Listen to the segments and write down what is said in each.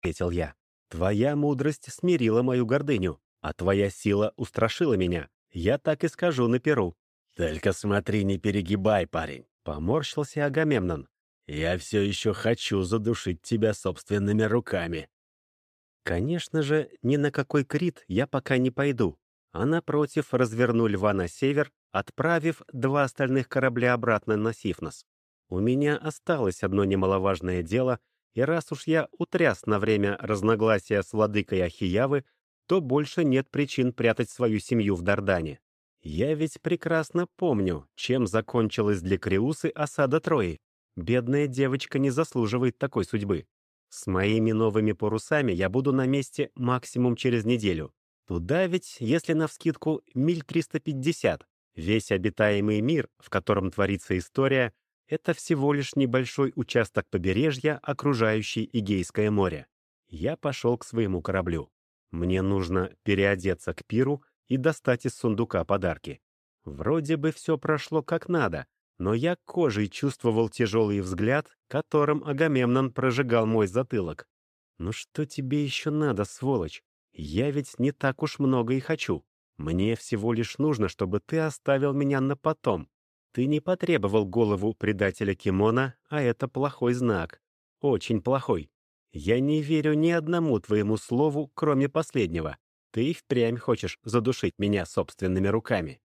— ответил я. «Твоя мудрость смирила мою гордыню, а твоя сила устрашила меня. Я так и скажу на перу». «Только смотри, не перегибай, парень», — поморщился Агамемнон. «Я все еще хочу задушить тебя собственными руками». Конечно же, ни на какой Крит я пока не пойду, а напротив разверну льва на север, отправив два остальных корабля обратно на Сифнос. У меня осталось одно немаловажное дело, и раз уж я утряс на время разногласия с владыкой Ахиявы, то больше нет причин прятать свою семью в Дардане. Я ведь прекрасно помню, чем закончилась для Криусы осада Трои. Бедная девочка не заслуживает такой судьбы. С моими новыми парусами я буду на месте максимум через неделю. Туда ведь, если навскидку, миль 350. Весь обитаемый мир, в котором творится история, это всего лишь небольшой участок побережья, окружающий Игейское море. Я пошел к своему кораблю. Мне нужно переодеться к пиру и достать из сундука подарки. Вроде бы все прошло как надо, но я кожей чувствовал тяжелый взгляд, которым Агамемнон прожигал мой затылок. «Ну что тебе еще надо, сволочь? Я ведь не так уж много и хочу. Мне всего лишь нужно, чтобы ты оставил меня на потом. Ты не потребовал голову предателя Кимона, а это плохой знак. Очень плохой. Я не верю ни одному твоему слову, кроме последнего. Ты впрямь хочешь задушить меня собственными руками.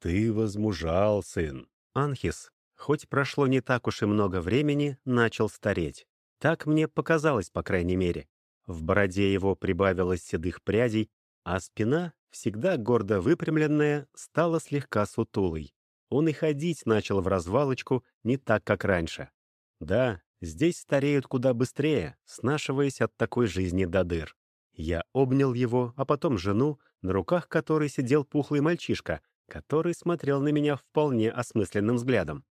Ты возмужал, сын. Анхис, хоть прошло не так уж и много времени, начал стареть. Так мне показалось, по крайней мере. В бороде его прибавилось седых прядей, а спина, всегда гордо выпрямленная, стала слегка сутулой. Он и ходить начал в развалочку не так, как раньше. Да, здесь стареют куда быстрее, снашиваясь от такой жизни до дыр. Я обнял его, а потом жену, на руках которой сидел пухлый мальчишка, который смотрел на меня вполне осмысленным взглядом.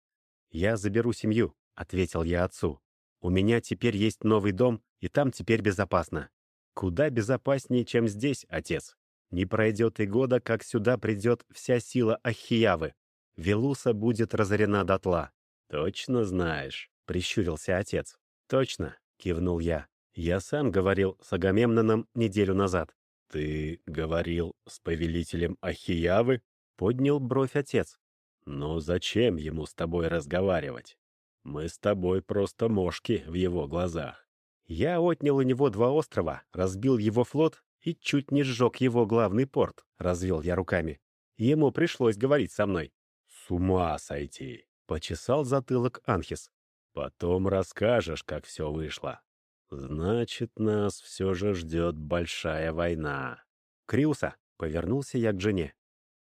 «Я заберу семью», — ответил я отцу. «У меня теперь есть новый дом, и там теперь безопасно. Куда безопаснее, чем здесь, отец. Не пройдет и года, как сюда придет вся сила Ахиявы. Велуса будет разорена дотла». «Точно знаешь», — прищурился отец. «Точно», — кивнул я. «Я сам говорил с Агамемноном неделю назад». «Ты говорил с повелителем Ахиявы?» — поднял бровь отец. «Ну зачем ему с тобой разговаривать? Мы с тобой просто мошки в его глазах». Я отнял у него два острова, разбил его флот и чуть не сжег его главный порт, развел я руками. Ему пришлось говорить со мной. «С ума сойти!» — почесал затылок Анхис. «Потом расскажешь, как все вышло. Значит, нас все же ждет большая война». «Криуса!» — повернулся я к жене.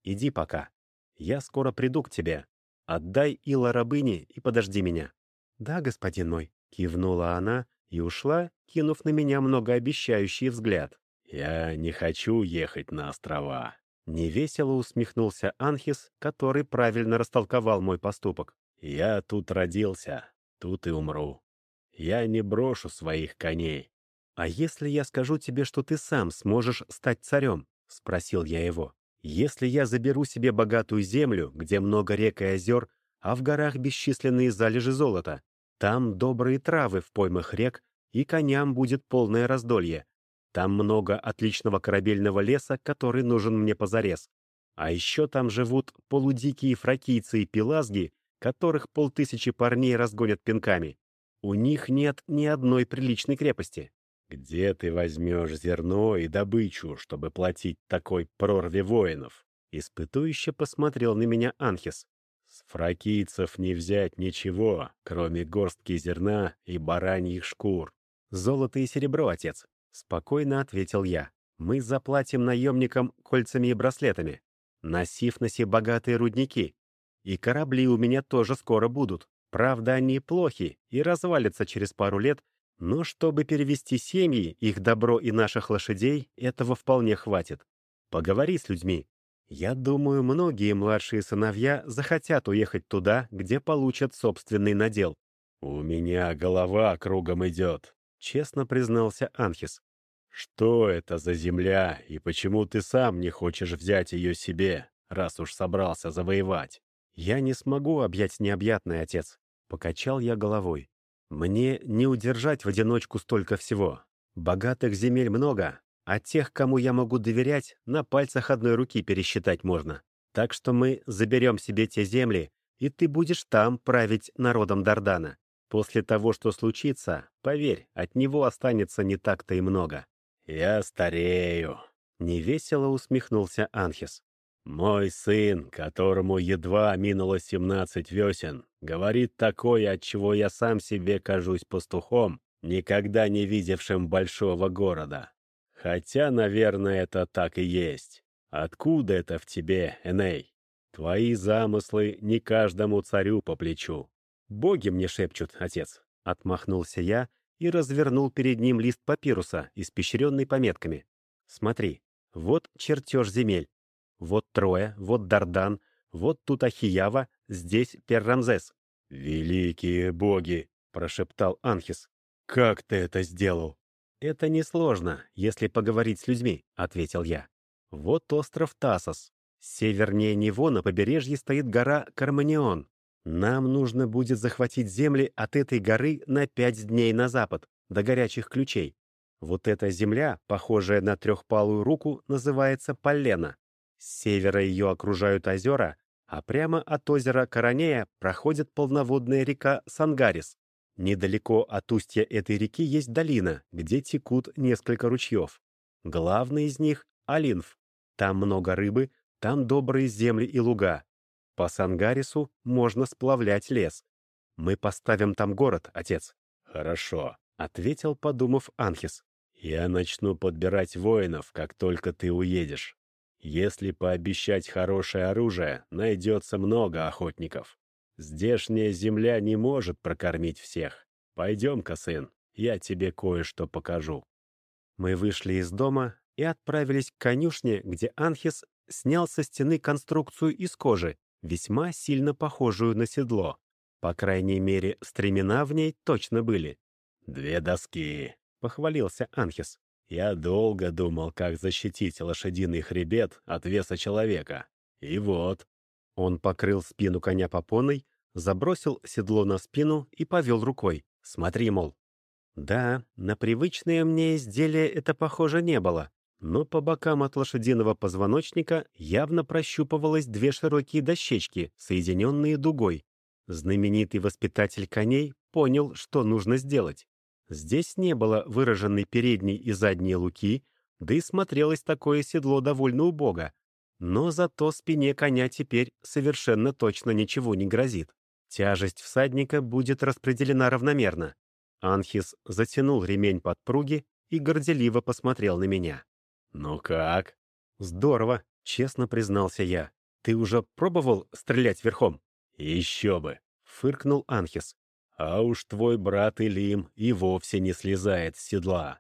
«Иди пока. Я скоро приду к тебе. Отдай Ила рабыне и подожди меня». «Да, господин мой», — кивнула она и ушла, кинув на меня многообещающий взгляд. «Я не хочу ехать на острова», — невесело усмехнулся Анхис, который правильно растолковал мой поступок. «Я тут родился, тут и умру. Я не брошу своих коней». «А если я скажу тебе, что ты сам сможешь стать царем?» — спросил я его. «Если я заберу себе богатую землю, где много рек и озер, а в горах бесчисленные залежи золота, там добрые травы в поймах рек, и коням будет полное раздолье. Там много отличного корабельного леса, который нужен мне позарез. А еще там живут полудикие фракийцы и пелазги, которых полтысячи парней разгонят пинками. У них нет ни одной приличной крепости. «Где ты возьмешь зерно и добычу, чтобы платить такой прорве воинов?» Испытующе посмотрел на меня Анхис. С фракийцев не взять ничего, кроме горстки зерна и бараньих шкур. «Золото и серебро, отец», — спокойно ответил я. «Мы заплатим наемникам кольцами и браслетами. На Сифносе богатые рудники. И корабли у меня тоже скоро будут. Правда, они плохи и развалятся через пару лет, но чтобы перевести семьи, их добро и наших лошадей, этого вполне хватит. Поговори с людьми, я думаю, многие младшие сыновья захотят уехать туда, где получат собственный надел. «У меня голова кругом идет», — честно признался Анхис. «Что это за земля, и почему ты сам не хочешь взять ее себе, раз уж собрался завоевать?» «Я не смогу объять необъятный, отец», — покачал я головой. Мне не удержать в одиночку столько всего. Богатых земель много, а тех, кому я могу доверять, на пальцах одной руки пересчитать можно. Так что мы заберем себе те земли, и ты будешь там править народом Дардана. После того, что случится, поверь, от него останется не так-то и много». «Я старею», — невесело усмехнулся Анхис. «Мой сын, которому едва минуло семнадцать весен, говорит такое, от чего я сам себе кажусь пастухом, никогда не видевшим большого города. Хотя, наверное, это так и есть. Откуда это в тебе, Эней? Твои замыслы не каждому царю по плечу. «Боги мне шепчут, отец», — отмахнулся я и развернул перед ним лист папируса, испещренный пометками. «Смотри, вот чертеж земель. Вот Троя, вот Дардан, вот тут Ахиява, здесь Перрамзес». «Великие боги!» — прошептал Анхис. «Как ты это сделал?» «Это несложно, если поговорить с людьми», — ответил я. «Вот остров Тасос. Севернее него на побережье стоит гора Карманион. Нам нужно будет захватить земли от этой горы на пять дней на запад, до горячих ключей. Вот эта земля, похожая на трехпалую руку, называется Поллена. С севера ее окружают озера, а прямо от озера Коронея проходит полноводная река Сангарис. Недалеко от устья этой реки есть долина, где текут несколько ручьев. Главный из них — Алинф. Там много рыбы, там добрые земли и луга. По Сангарису можно сплавлять лес. Мы поставим там город, отец. Хорошо, ответил, подумав Анхис. Я начну подбирать воинов, как только ты уедешь. Если пообещать хорошее оружие, найдется много охотников. Здешняя земля не может прокормить всех. Пойдем-ка, сын, я тебе кое-что покажу. Мы вышли из дома и отправились к конюшне, где Анхис снял со стены конструкцию из кожи, весьма сильно похожую на седло. По крайней мере, стремена в ней точно были. «Две доски», — похвалился Анхис. «Я долго думал, как защитить лошадиный хребет от веса человека. И вот». Он покрыл спину коня попоной, забросил седло на спину и повел рукой. «Смотри, мол». Да, на привычное мне изделие это похоже не было но по бокам от лошадиного позвоночника явно прощупывалось две широкие дощечки, соединенные дугой. Знаменитый воспитатель коней понял, что нужно сделать. Здесь не было выраженной передней и задней луки, да и смотрелось такое седло довольно убого. Но зато спине коня теперь совершенно точно ничего не грозит. Тяжесть всадника будет распределена равномерно. Анхис затянул ремень подпруги и горделиво посмотрел на меня. «Ну как?» «Здорово», — честно признался я. «Ты уже пробовал стрелять верхом?» «Еще бы», — фыркнул Анхис. «А уж твой брат Илим и вовсе не слезает с седла.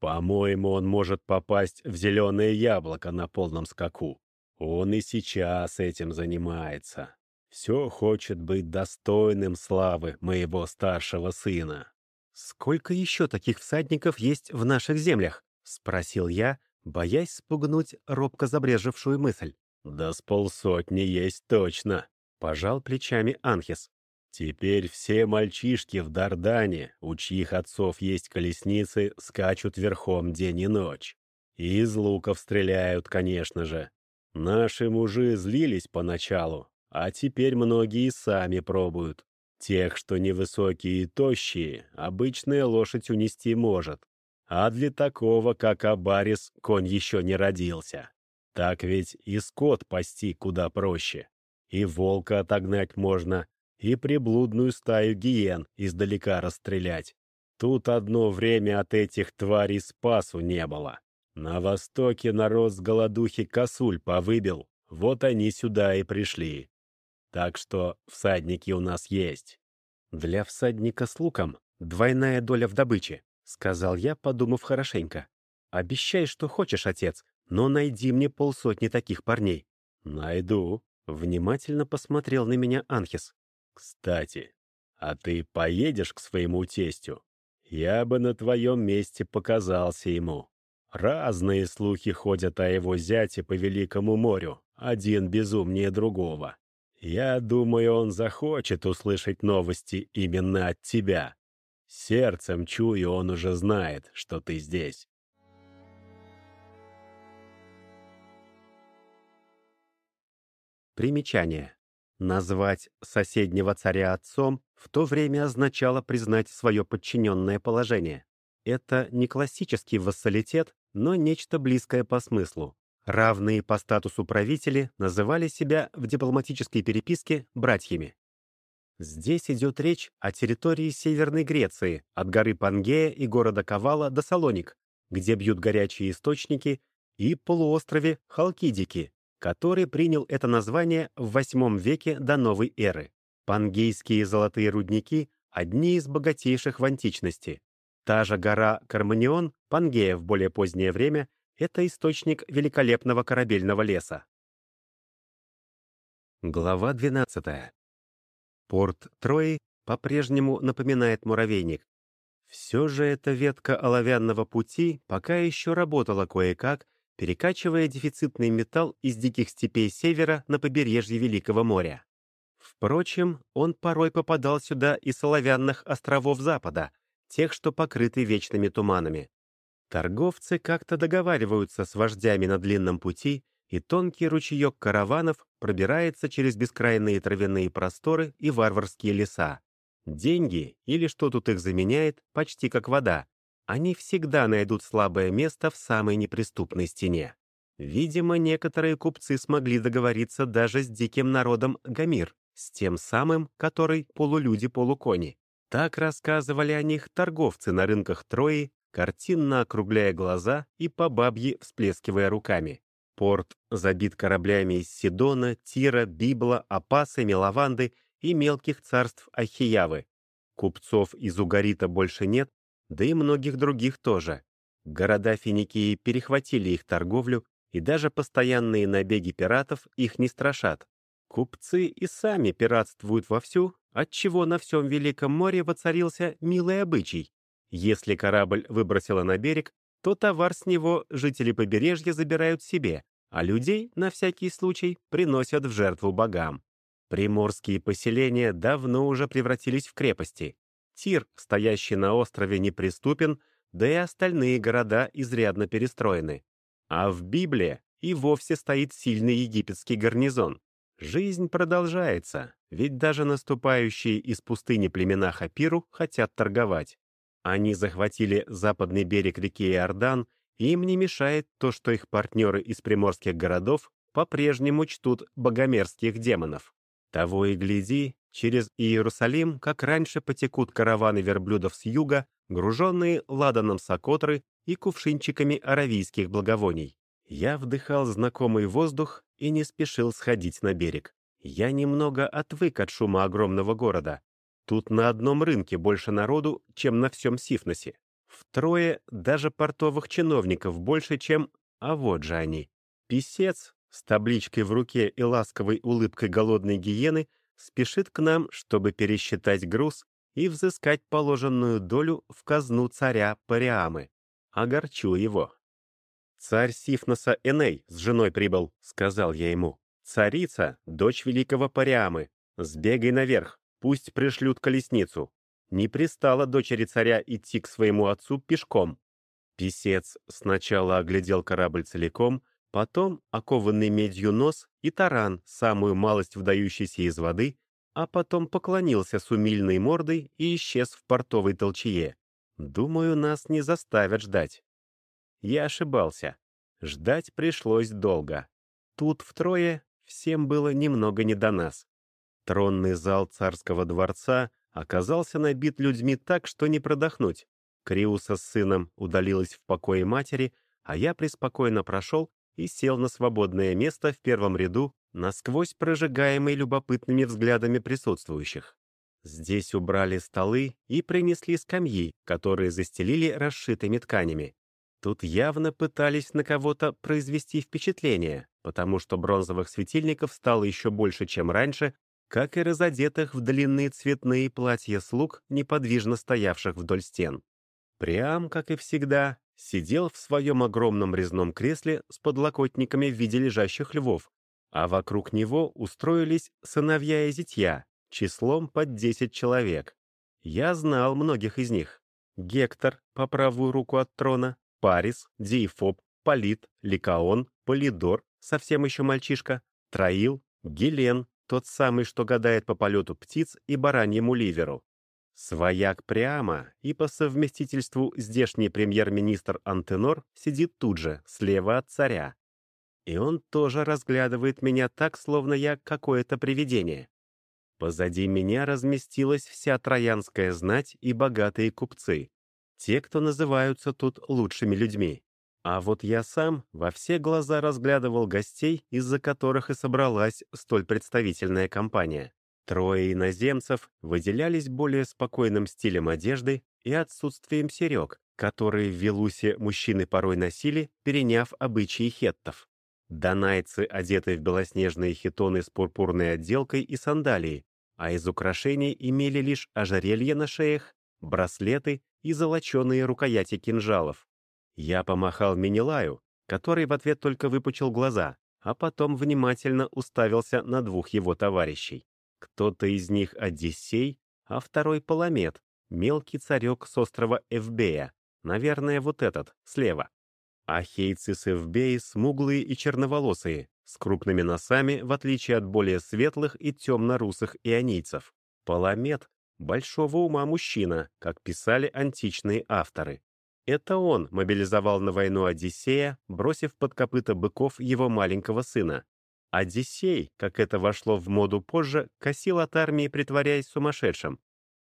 По-моему, он может попасть в зеленое яблоко на полном скаку. Он и сейчас этим занимается. Все хочет быть достойным славы моего старшего сына». «Сколько еще таких всадников есть в наших землях?» — спросил я, боясь спугнуть робко забрежевшую мысль. «Да с полсотни есть точно», — пожал плечами Анхис. «Теперь все мальчишки в Дардане, у чьих отцов есть колесницы, скачут верхом день и ночь. И из луков стреляют, конечно же. Наши мужи злились поначалу, а теперь многие сами пробуют. Тех, что невысокие и тощие, обычная лошадь унести может, а для такого, как Абарис, конь еще не родился. Так ведь и скот пасти куда проще. И волка отогнать можно, и приблудную стаю гиен издалека расстрелять. Тут одно время от этих тварей спасу не было. На востоке народ с голодухи косуль повыбил, вот они сюда и пришли. Так что всадники у нас есть. Для всадника с луком двойная доля в добыче, — сказал я, подумав хорошенько. «Обещай, что хочешь, отец, но найди мне полсотни таких парней». «Найду», — внимательно посмотрел на меня Анхис. «Кстати, а ты поедешь к своему тестю? Я бы на твоем месте показался ему. Разные слухи ходят о его зяте по Великому морю, один безумнее другого. Я думаю, он захочет услышать новости именно от тебя. Сердцем чую, он уже знает, что ты здесь. Примечание. Назвать соседнего царя отцом в то время означало признать свое подчиненное положение. Это не классический вассалитет, но нечто близкое по смыслу. Равные по статусу правители называли себя в дипломатической переписке братьями. Здесь идет речь о территории Северной Греции, от горы Пангея и города Кавала до Салоник, где бьют горячие источники, и полуострове Халкидики, который принял это название в VIII веке до новой эры. Пангейские золотые рудники – одни из богатейших в античности. Та же гора Карманион, Пангея в более позднее время, это источник великолепного корабельного леса. Глава 12. Порт Трои по-прежнему напоминает муравейник. Все же эта ветка оловянного пути пока еще работала кое-как, перекачивая дефицитный металл из диких степей севера на побережье Великого моря. Впрочем, он порой попадал сюда из оловянных островов Запада, тех, что покрыты вечными туманами. Торговцы как-то договариваются с вождями на длинном пути, и тонкий ручеек караванов пробирается через бескрайные травяные просторы и варварские леса. Деньги, или что тут их заменяет, почти как вода, они всегда найдут слабое место в самой неприступной стене. Видимо, некоторые купцы смогли договориться даже с диким народом Гамир, с тем самым, который полулюди-полукони. Так рассказывали о них торговцы на рынках Трои, картинно округляя глаза и по бабье всплескивая руками. Порт забит кораблями из Сидона, Тира, Библа, Апаса, Мелаванды и мелких царств Ахиявы. Купцов из Угарита больше нет, да и многих других тоже. Города Финикии перехватили их торговлю, и даже постоянные набеги пиратов их не страшат. Купцы и сами пиратствуют вовсю, отчего на всем Великом море воцарился милый обычай. Если корабль выбросило на берег, то товар с него жители побережья забирают себе, а людей, на всякий случай, приносят в жертву богам. Приморские поселения давно уже превратились в крепости. Тир, стоящий на острове, неприступен, да и остальные города изрядно перестроены. А в Библии и вовсе стоит сильный египетский гарнизон. Жизнь продолжается, ведь даже наступающие из пустыни племена Хапиру хотят торговать. Они захватили западный берег реки Иордан, и им не мешает то, что их партнеры из приморских городов по-прежнему чтут богомерзких демонов. Того и гляди, Через Иерусалим, как раньше, потекут караваны верблюдов с юга, груженные ладаном сокотры и кувшинчиками аравийских благовоний. Я вдыхал знакомый воздух и не спешил сходить на берег. Я немного отвык от шума огромного города. Тут на одном рынке больше народу, чем на всем Сифносе. Втрое даже портовых чиновников больше, чем... А вот же они. Писец с табличкой в руке и ласковой улыбкой голодной гиены — спешит к нам, чтобы пересчитать груз и взыскать положенную долю в казну царя Париамы. Огорчу его. «Царь Сифноса Эней с женой прибыл», — сказал я ему. «Царица, дочь великого Париамы. Сбегай наверх, пусть пришлют колесницу. Не пристала дочери царя идти к своему отцу пешком». Писец сначала оглядел корабль целиком, Потом окованный медью нос и таран, самую малость вдающийся из воды, а потом поклонился с умильной мордой и исчез в портовой толчее. Думаю, нас не заставят ждать. Я ошибался. Ждать пришлось долго. Тут втрое всем было немного не до нас. Тронный зал царского дворца оказался набит людьми так, что не продохнуть. Криуса с сыном удалилась в покое матери, а я преспокойно прошел и сел на свободное место в первом ряду, насквозь прожигаемый любопытными взглядами присутствующих. Здесь убрали столы и принесли скамьи, которые застелили расшитыми тканями. Тут явно пытались на кого-то произвести впечатление, потому что бронзовых светильников стало еще больше, чем раньше, как и разодетых в длинные цветные платья слуг, неподвижно стоявших вдоль стен. Прям, как и всегда, сидел в своем огромном резном кресле с подлокотниками в виде лежащих львов, а вокруг него устроились сыновья и зятья, числом под 10 человек. Я знал многих из них. Гектор по правую руку от трона, Парис, Диефоб, Полит, Ликаон, Полидор, совсем еще мальчишка, Троил, Гелен, тот самый, что гадает по полету птиц и бараньему ливеру. Свояк прямо и по совместительству здешний премьер-министр Антенор сидит тут же, слева от царя. И он тоже разглядывает меня так, словно я какое-то привидение. Позади меня разместилась вся троянская знать и богатые купцы. Те, кто называются тут лучшими людьми. А вот я сам во все глаза разглядывал гостей, из-за которых и собралась столь представительная компания. Трое иноземцев выделялись более спокойным стилем одежды и отсутствием серег, которые в Велусе мужчины порой носили, переняв обычаи хеттов. Донайцы одеты в белоснежные хитоны с пурпурной отделкой и сандалии, а из украшений имели лишь ожерелья на шеях, браслеты и золоченые рукояти кинжалов. Я помахал Минилаю, который в ответ только выпучил глаза, а потом внимательно уставился на двух его товарищей. Кто-то из них Одиссей, а второй Паламет, мелкий царек с острова Эвбея, наверное, вот этот, слева. Ахейцы с Эвбеи смуглые и черноволосые, с крупными носами, в отличие от более светлых и темно-русых ионийцев. Паламет — большого ума мужчина, как писали античные авторы. Это он мобилизовал на войну Одиссея, бросив под копыта быков его маленького сына. Одиссей, как это вошло в моду позже, косил от армии, притворяясь сумасшедшим.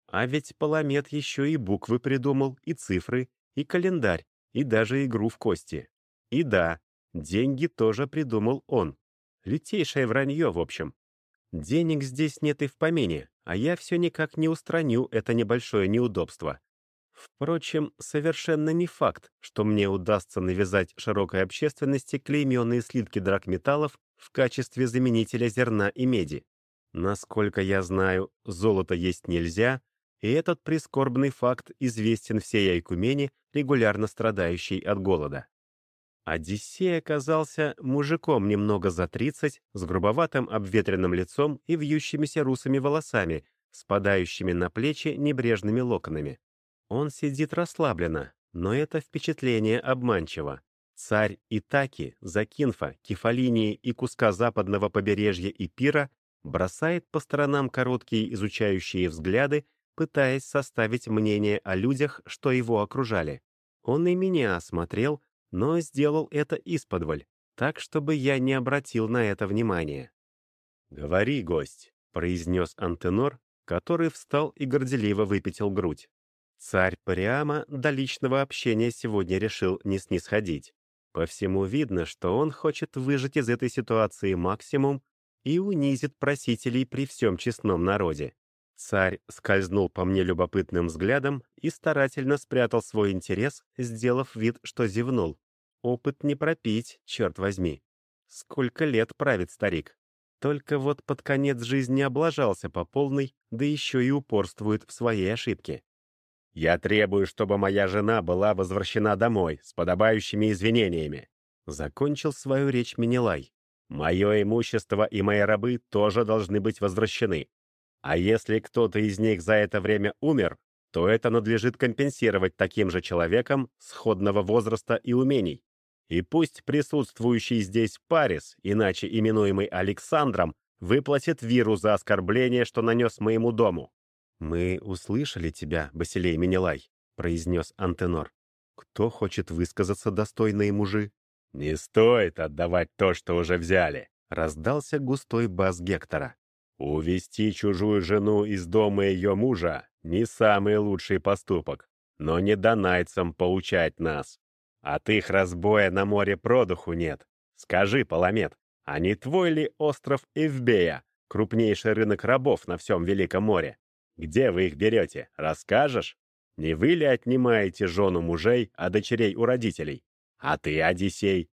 А ведь Паламет еще и буквы придумал, и цифры, и календарь, и даже игру в кости. И да, деньги тоже придумал он. Лютейшее вранье, в общем. Денег здесь нет и в помине, а я все никак не устраню это небольшое неудобство. Впрочем, совершенно не факт, что мне удастся навязать широкой общественности клейменные слитки драгметаллов в качестве заменителя зерна и меди. Насколько я знаю, золото есть нельзя, и этот прискорбный факт известен всей Айкумене, регулярно страдающей от голода. Одиссей оказался мужиком немного за тридцать, с грубоватым обветренным лицом и вьющимися русыми волосами, спадающими на плечи небрежными локонами. Он сидит расслабленно, но это впечатление обманчиво. Царь Итаки, Закинфа, Кефалинии и куска западного побережья Ипира бросает по сторонам короткие изучающие взгляды пытаясь составить мнение о людях, что его окружали. Он и меня осмотрел, но сделал это исподволь, так, чтобы я не обратил на это внимания. «Говори, гость», — произнес Антенор, который встал и горделиво выпятил грудь. Царь прямо до личного общения сегодня решил не снисходить. По всему видно, что он хочет выжать из этой ситуации максимум и унизит просителей при всем честном народе. Царь скользнул по мне любопытным взглядом и старательно спрятал свой интерес, сделав вид, что зевнул. Опыт не пропить, черт возьми. Сколько лет правит старик. Только вот под конец жизни облажался по полной, да еще и упорствует в своей ошибке. «Я требую, чтобы моя жена была возвращена домой с подобающими извинениями», — закончил свою речь Минилай. «Мое имущество и мои рабы тоже должны быть возвращены. А если кто-то из них за это время умер, то это надлежит компенсировать таким же человеком сходного возраста и умений. И пусть присутствующий здесь Парис, иначе именуемый Александром, выплатит Виру за оскорбление, что нанес моему дому. «Мы услышали тебя, Басилей Менелай», — произнес Антенор. «Кто хочет высказаться, достойные мужи?» «Не стоит отдавать то, что уже взяли», — раздался густой бас Гектора. Увести чужую жену из дома ее мужа — не самый лучший поступок, но не донайцам поучать нас. От их разбоя на море продуху нет. Скажи, Паламет, а не твой ли остров Эвбея, крупнейший рынок рабов на всем Великом море? Где вы их берете, расскажешь? Не вы ли отнимаете жену мужей, а дочерей у родителей? А ты, Одиссей,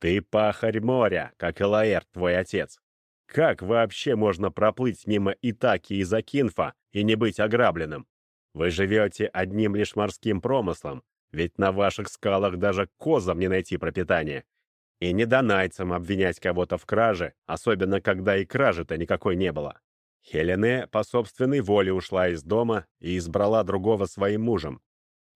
ты пахарь моря, как Элаэр, твой отец. Как вообще можно проплыть мимо Итаки и Закинфа и не быть ограбленным? Вы живете одним лишь морским промыслом, ведь на ваших скалах даже козам не найти пропитание. И не донайцам обвинять кого-то в краже, особенно когда и кражи-то никакой не было. Хелене по собственной воле ушла из дома и избрала другого своим мужем.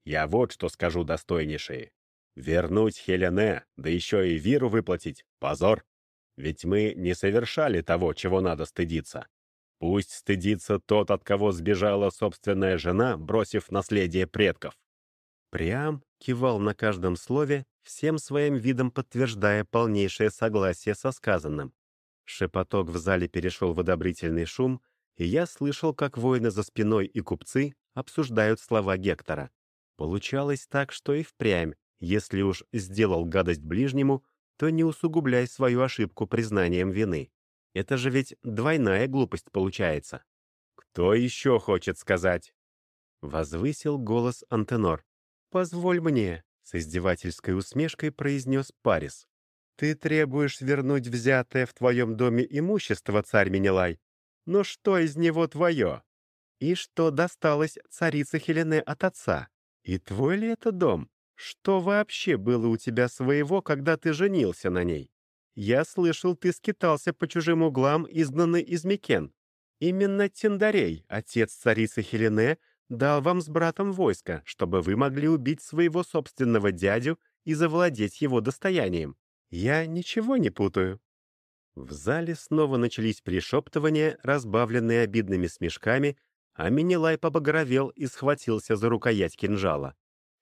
Я вот что скажу, достойнейшие. Вернуть Хелене, да еще и Виру выплатить — позор. Ведь мы не совершали того, чего надо стыдиться. Пусть стыдится тот, от кого сбежала собственная жена, бросив наследие предков. Прям кивал на каждом слове, всем своим видом подтверждая полнейшее согласие со сказанным. Шепоток в зале перешел в одобрительный шум, и я слышал, как воины за спиной и купцы обсуждают слова Гектора. Получалось так, что и впрямь, если уж сделал гадость ближнему, то не усугубляй свою ошибку признанием вины. Это же ведь двойная глупость получается. «Кто еще хочет сказать?» Возвысил голос Антенор. «Позволь мне», — с издевательской усмешкой произнес Парис. «Ты требуешь вернуть взятое в твоем доме имущество, царь Менелай. Но что из него твое? И что досталось царице Хелене от отца? И твой ли это дом? Что вообще было у тебя своего, когда ты женился на ней? Я слышал, ты скитался по чужим углам, изгнанный из Микен. Именно Тиндарей, отец царицы Хелене, дал вам с братом войско, чтобы вы могли убить своего собственного дядю и завладеть его достоянием. Я ничего не путаю». В зале снова начались пришептывания, разбавленные обидными смешками, а Минилай побагровел и схватился за рукоять кинжала.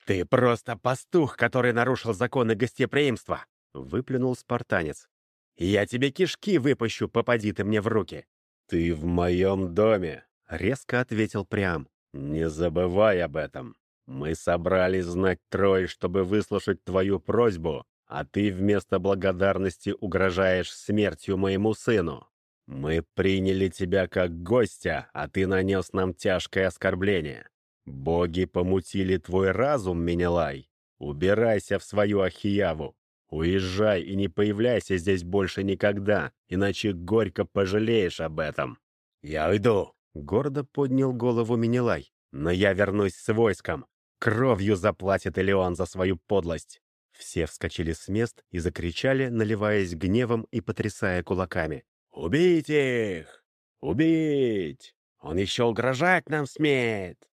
«Ты просто пастух, который нарушил законы гостеприимства!» — выплюнул спартанец. «Я тебе кишки выпущу, попади ты мне в руки!» «Ты в моем доме!» — резко ответил Прям. «Не забывай об этом. Мы собрались знать Трой, чтобы выслушать твою просьбу, а ты вместо благодарности угрожаешь смертью моему сыну. Мы приняли тебя как гостя, а ты нанес нам тяжкое оскорбление. Боги помутили твой разум, Менелай. Убирайся в свою Ахияву. Уезжай и не появляйся здесь больше никогда, иначе горько пожалеешь об этом. Я уйду, — гордо поднял голову Менелай. Но я вернусь с войском. Кровью заплатит Элеон за свою подлость. Все вскочили с мест и закричали, наливаясь гневом и потрясая кулаками. «Убить их! Убить! Он еще угрожать нам смеет!»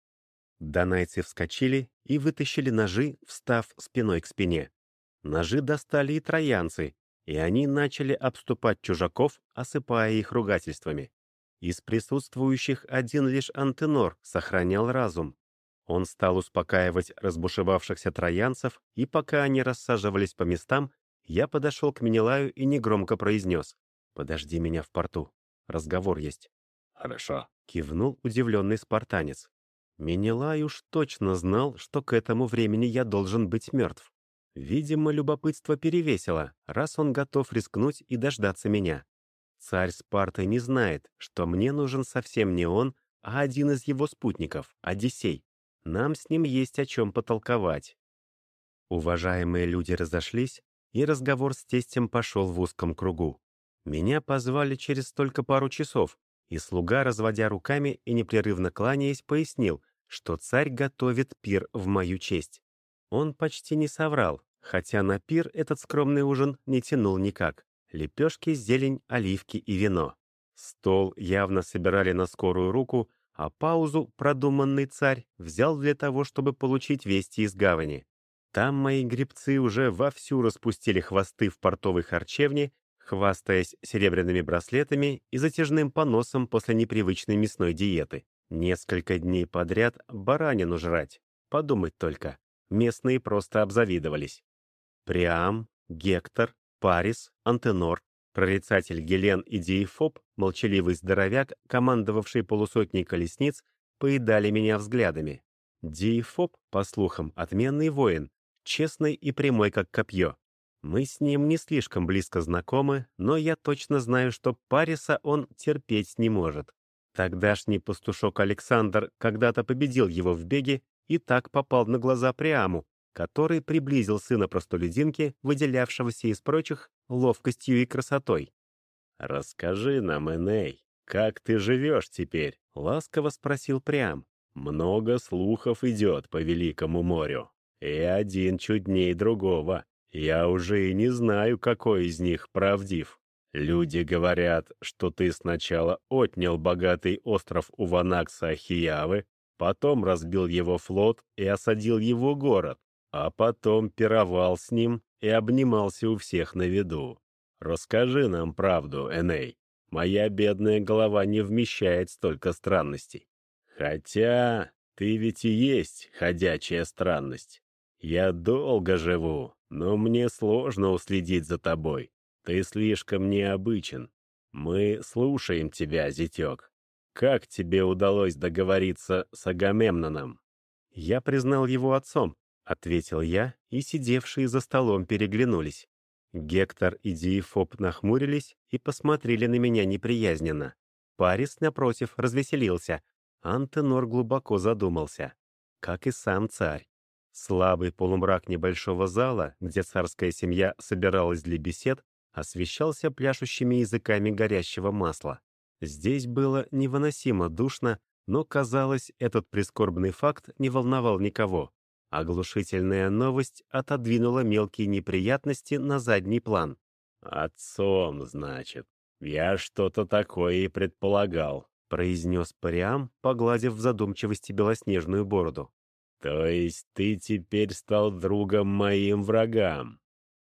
Донайцы вскочили и вытащили ножи, встав спиной к спине. Ножи достали и троянцы, и они начали обступать чужаков, осыпая их ругательствами. Из присутствующих один лишь Антенор сохранял разум. Он стал успокаивать разбушевавшихся троянцев, и пока они рассаживались по местам, я подошел к Менелаю и негромко произнес. «Подожди меня в порту. Разговор есть». «Хорошо», — кивнул удивленный спартанец. Менелай уж точно знал, что к этому времени я должен быть мертв. Видимо, любопытство перевесило, раз он готов рискнуть и дождаться меня. Царь Спарты не знает, что мне нужен совсем не он, а один из его спутников, Одиссей. Нам с ним есть о чем потолковать. Уважаемые люди разошлись, и разговор с тестем пошел в узком кругу. Меня позвали через только пару часов, и слуга, разводя руками и непрерывно кланяясь, пояснил, что царь готовит пир в мою честь. Он почти не соврал, хотя на пир этот скромный ужин не тянул никак. Лепешки, зелень, оливки и вино. Стол явно собирали на скорую руку, а паузу продуманный царь взял для того, чтобы получить вести из гавани. Там мои гребцы уже вовсю распустили хвосты в портовой харчевне хвастаясь серебряными браслетами и затяжным поносом после непривычной мясной диеты. Несколько дней подряд баранину жрать. Подумать только. Местные просто обзавидовались. Приам, Гектор, Парис, Антенор, прорицатель Гелен и Диефоб, молчаливый здоровяк, командовавший полусотней колесниц, поедали меня взглядами. Диефоб, по слухам, отменный воин, честный и прямой как копье. Мы с ним не слишком близко знакомы, но я точно знаю, что Париса он терпеть не может. Тогдашний пастушок Александр когда-то победил его в беге и так попал на глаза Приаму, который приблизил сына простолюдинки, выделявшегося из прочих ловкостью и красотой. «Расскажи нам, Эней, как ты живешь теперь?» — ласково спросил Приам. «Много слухов идет по Великому морю, и один чудней другого. Я уже и не знаю, какой из них правдив. Люди говорят, что ты сначала отнял богатый остров у Ванакса Ахиявы, потом разбил его флот и осадил его город, а потом пировал с ним и обнимался у всех на виду. Расскажи нам правду, Эней. Моя бедная голова не вмещает столько странностей. Хотя ты ведь и есть ходячая странность. Я долго живу, но мне сложно уследить за тобой. Ты слишком необычен. Мы слушаем тебя, зятек. Как тебе удалось договориться с Агамемноном? Я признал его отцом, — ответил я, и сидевшие за столом переглянулись. Гектор и Диефоб нахмурились и посмотрели на меня неприязненно. Парис, напротив, развеселился. Антенор глубоко задумался. Как и сам царь. Слабый полумрак небольшого зала, где царская семья собиралась для бесед, освещался пляшущими языками горящего масла. Здесь было невыносимо душно, но, казалось, этот прискорбный факт не волновал никого. Оглушительная новость отодвинула мелкие неприятности на задний план. «Отцом, значит. Я что-то такое и предполагал», — произнес Париам, погладив в задумчивости белоснежную бороду. «То есть ты теперь стал другом моим врагам?»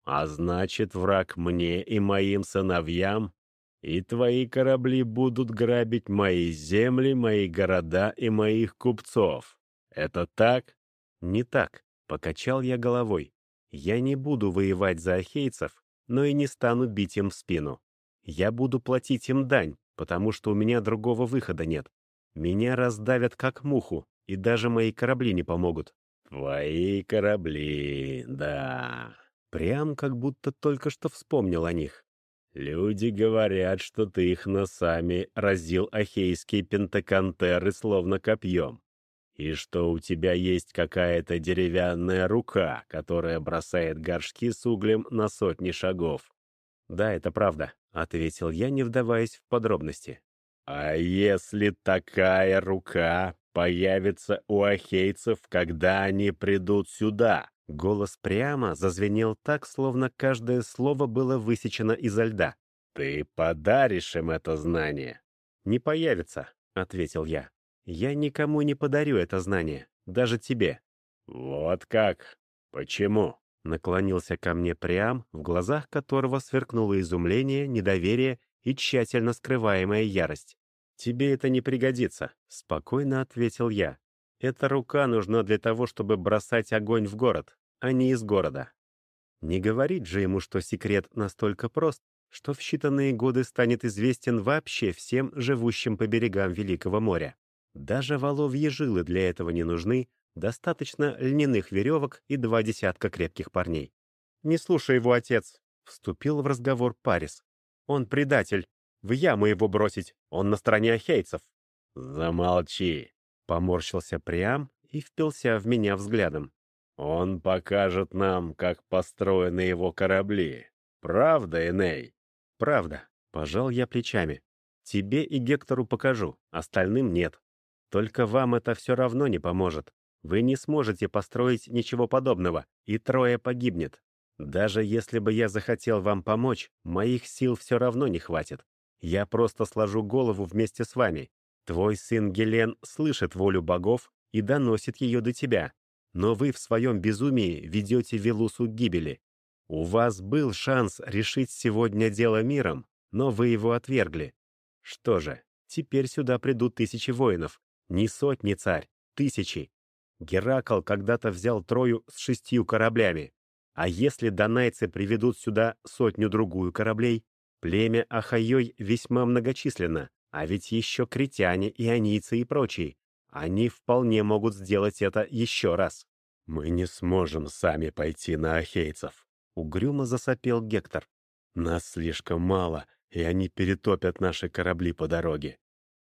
А значит, враг мне и моим сыновьям, и твои корабли будут грабить мои земли, мои города и моих купцов. Это так? Не так, покачал я головой. Я не буду воевать за ахейцев, но и не стану бить им в спину. Я буду платить им дань, потому что у меня другого выхода нет. Меня раздавят как муху, и даже мои корабли не помогут. Твои корабли, да. Прям как будто только что вспомнил о них. Люди говорят, что ты их носами разил ахейские пентакантеры словно копьем, и что у тебя есть какая-то деревянная рука, которая бросает горшки с углем на сотни шагов. «Да, это правда», — ответил я, не вдаваясь в подробности. «А если такая рука появится у ахейцев, когда они придут сюда?» Голос прямо зазвенел так, словно каждое слово было высечено изо льда. «Ты подаришь им это знание?» «Не появится», — ответил я. «Я никому не подарю это знание, даже тебе». «Вот как? Почему?» Наклонился ко мне Приам, в глазах которого сверкнуло изумление, недоверие и тщательно скрываемая ярость. «Тебе это не пригодится», — спокойно ответил я. Эта рука нужна для того, чтобы бросать огонь в город, а не из города. Не говорить же ему, что секрет настолько прост, что в считанные годы станет известен вообще всем живущим по берегам Великого моря. Даже воловьи жилы для этого не нужны, достаточно льняных веревок и два десятка крепких парней. «Не слушай его, отец», — вступил в разговор Парис. «Он предатель. В яму его бросить. Он на стороне ахейцев». «Замолчи», Поморщился Приам и впился в меня взглядом. «Он покажет нам, как построены его корабли. Правда, Эней?» «Правда», — пожал я плечами. «Тебе и Гектору покажу, остальным нет. Только вам это все равно не поможет. Вы не сможете построить ничего подобного, и трое погибнет. Даже если бы я захотел вам помочь, моих сил все равно не хватит. Я просто сложу голову вместе с вами, Твой сын Гелен слышит волю богов и доносит ее до тебя, но вы в своем безумии ведете Велусу к гибели. У вас был шанс решить сегодня дело миром, но вы его отвергли. Что же, теперь сюда придут тысячи воинов. Не сотни, царь, тысячи. Геракл когда-то взял Трою с шестью кораблями. А если донайцы приведут сюда сотню-другую кораблей? Племя Ахайой весьма многочисленно, а ведь еще критяне, ионийцы и прочие. Они вполне могут сделать это еще раз. «Мы не сможем сами пойти на ахейцев», — угрюмо засопел Гектор. «Нас слишком мало, и они перетопят наши корабли по дороге.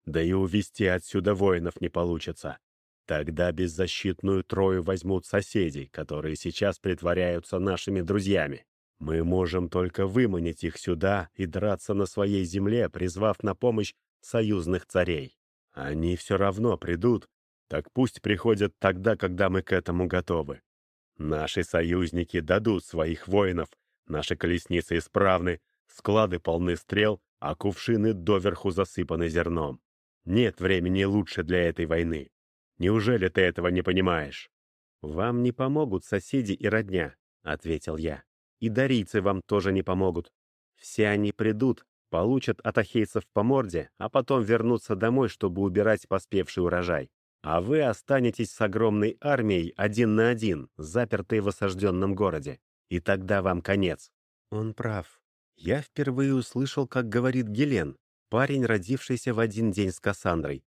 Да и увести отсюда воинов не получится. Тогда беззащитную Трою возьмут соседи, которые сейчас притворяются нашими друзьями. Мы можем только выманить их сюда и драться на своей земле, призвав на помощь союзных царей. Они все равно придут, так пусть приходят тогда, когда мы к этому готовы. Наши союзники дадут своих воинов, наши колесницы исправны, Склады полны стрел, а кувшины доверху засыпаны зерном. Нет времени лучше для этой войны. Неужели ты этого не понимаешь?» «Вам не помогут соседи и родня», — ответил я. «И дарийцы вам тоже не помогут. Все они придут, получат от ахейцев по морде, а потом вернутся домой, чтобы убирать поспевший урожай. А вы останетесь с огромной армией один на один, запертой в осажденном городе. И тогда вам конец». Он прав. Я впервые услышал, как говорит Гелен, парень, родившийся в один день с Кассандрой.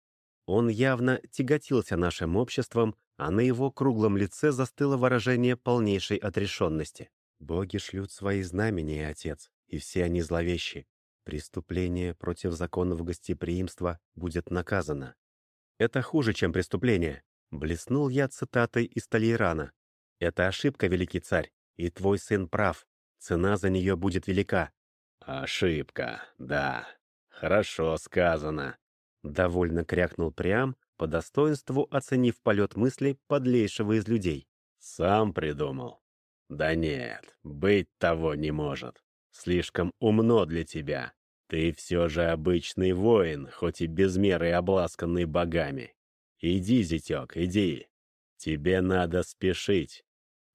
Он явно тяготился нашим обществом, а на его круглом лице застыло выражение полнейшей отрешенности. «Боги шлют свои знамения, отец, и все они зловещи. Преступление против законов гостеприимства будет наказано». «Это хуже, чем преступление», — блеснул я цитатой из Талейрана. «Это ошибка, великий царь, и твой сын прав. Цена за нее будет велика». «Ошибка, да. Хорошо сказано», — довольно крякнул Приам, по достоинству оценив полет мысли подлейшего из людей. «Сам придумал?» «Да нет, быть того не может. Слишком умно для тебя. Ты все же обычный воин, хоть и без меры обласканный богами. Иди, зятек, иди. Тебе надо спешить.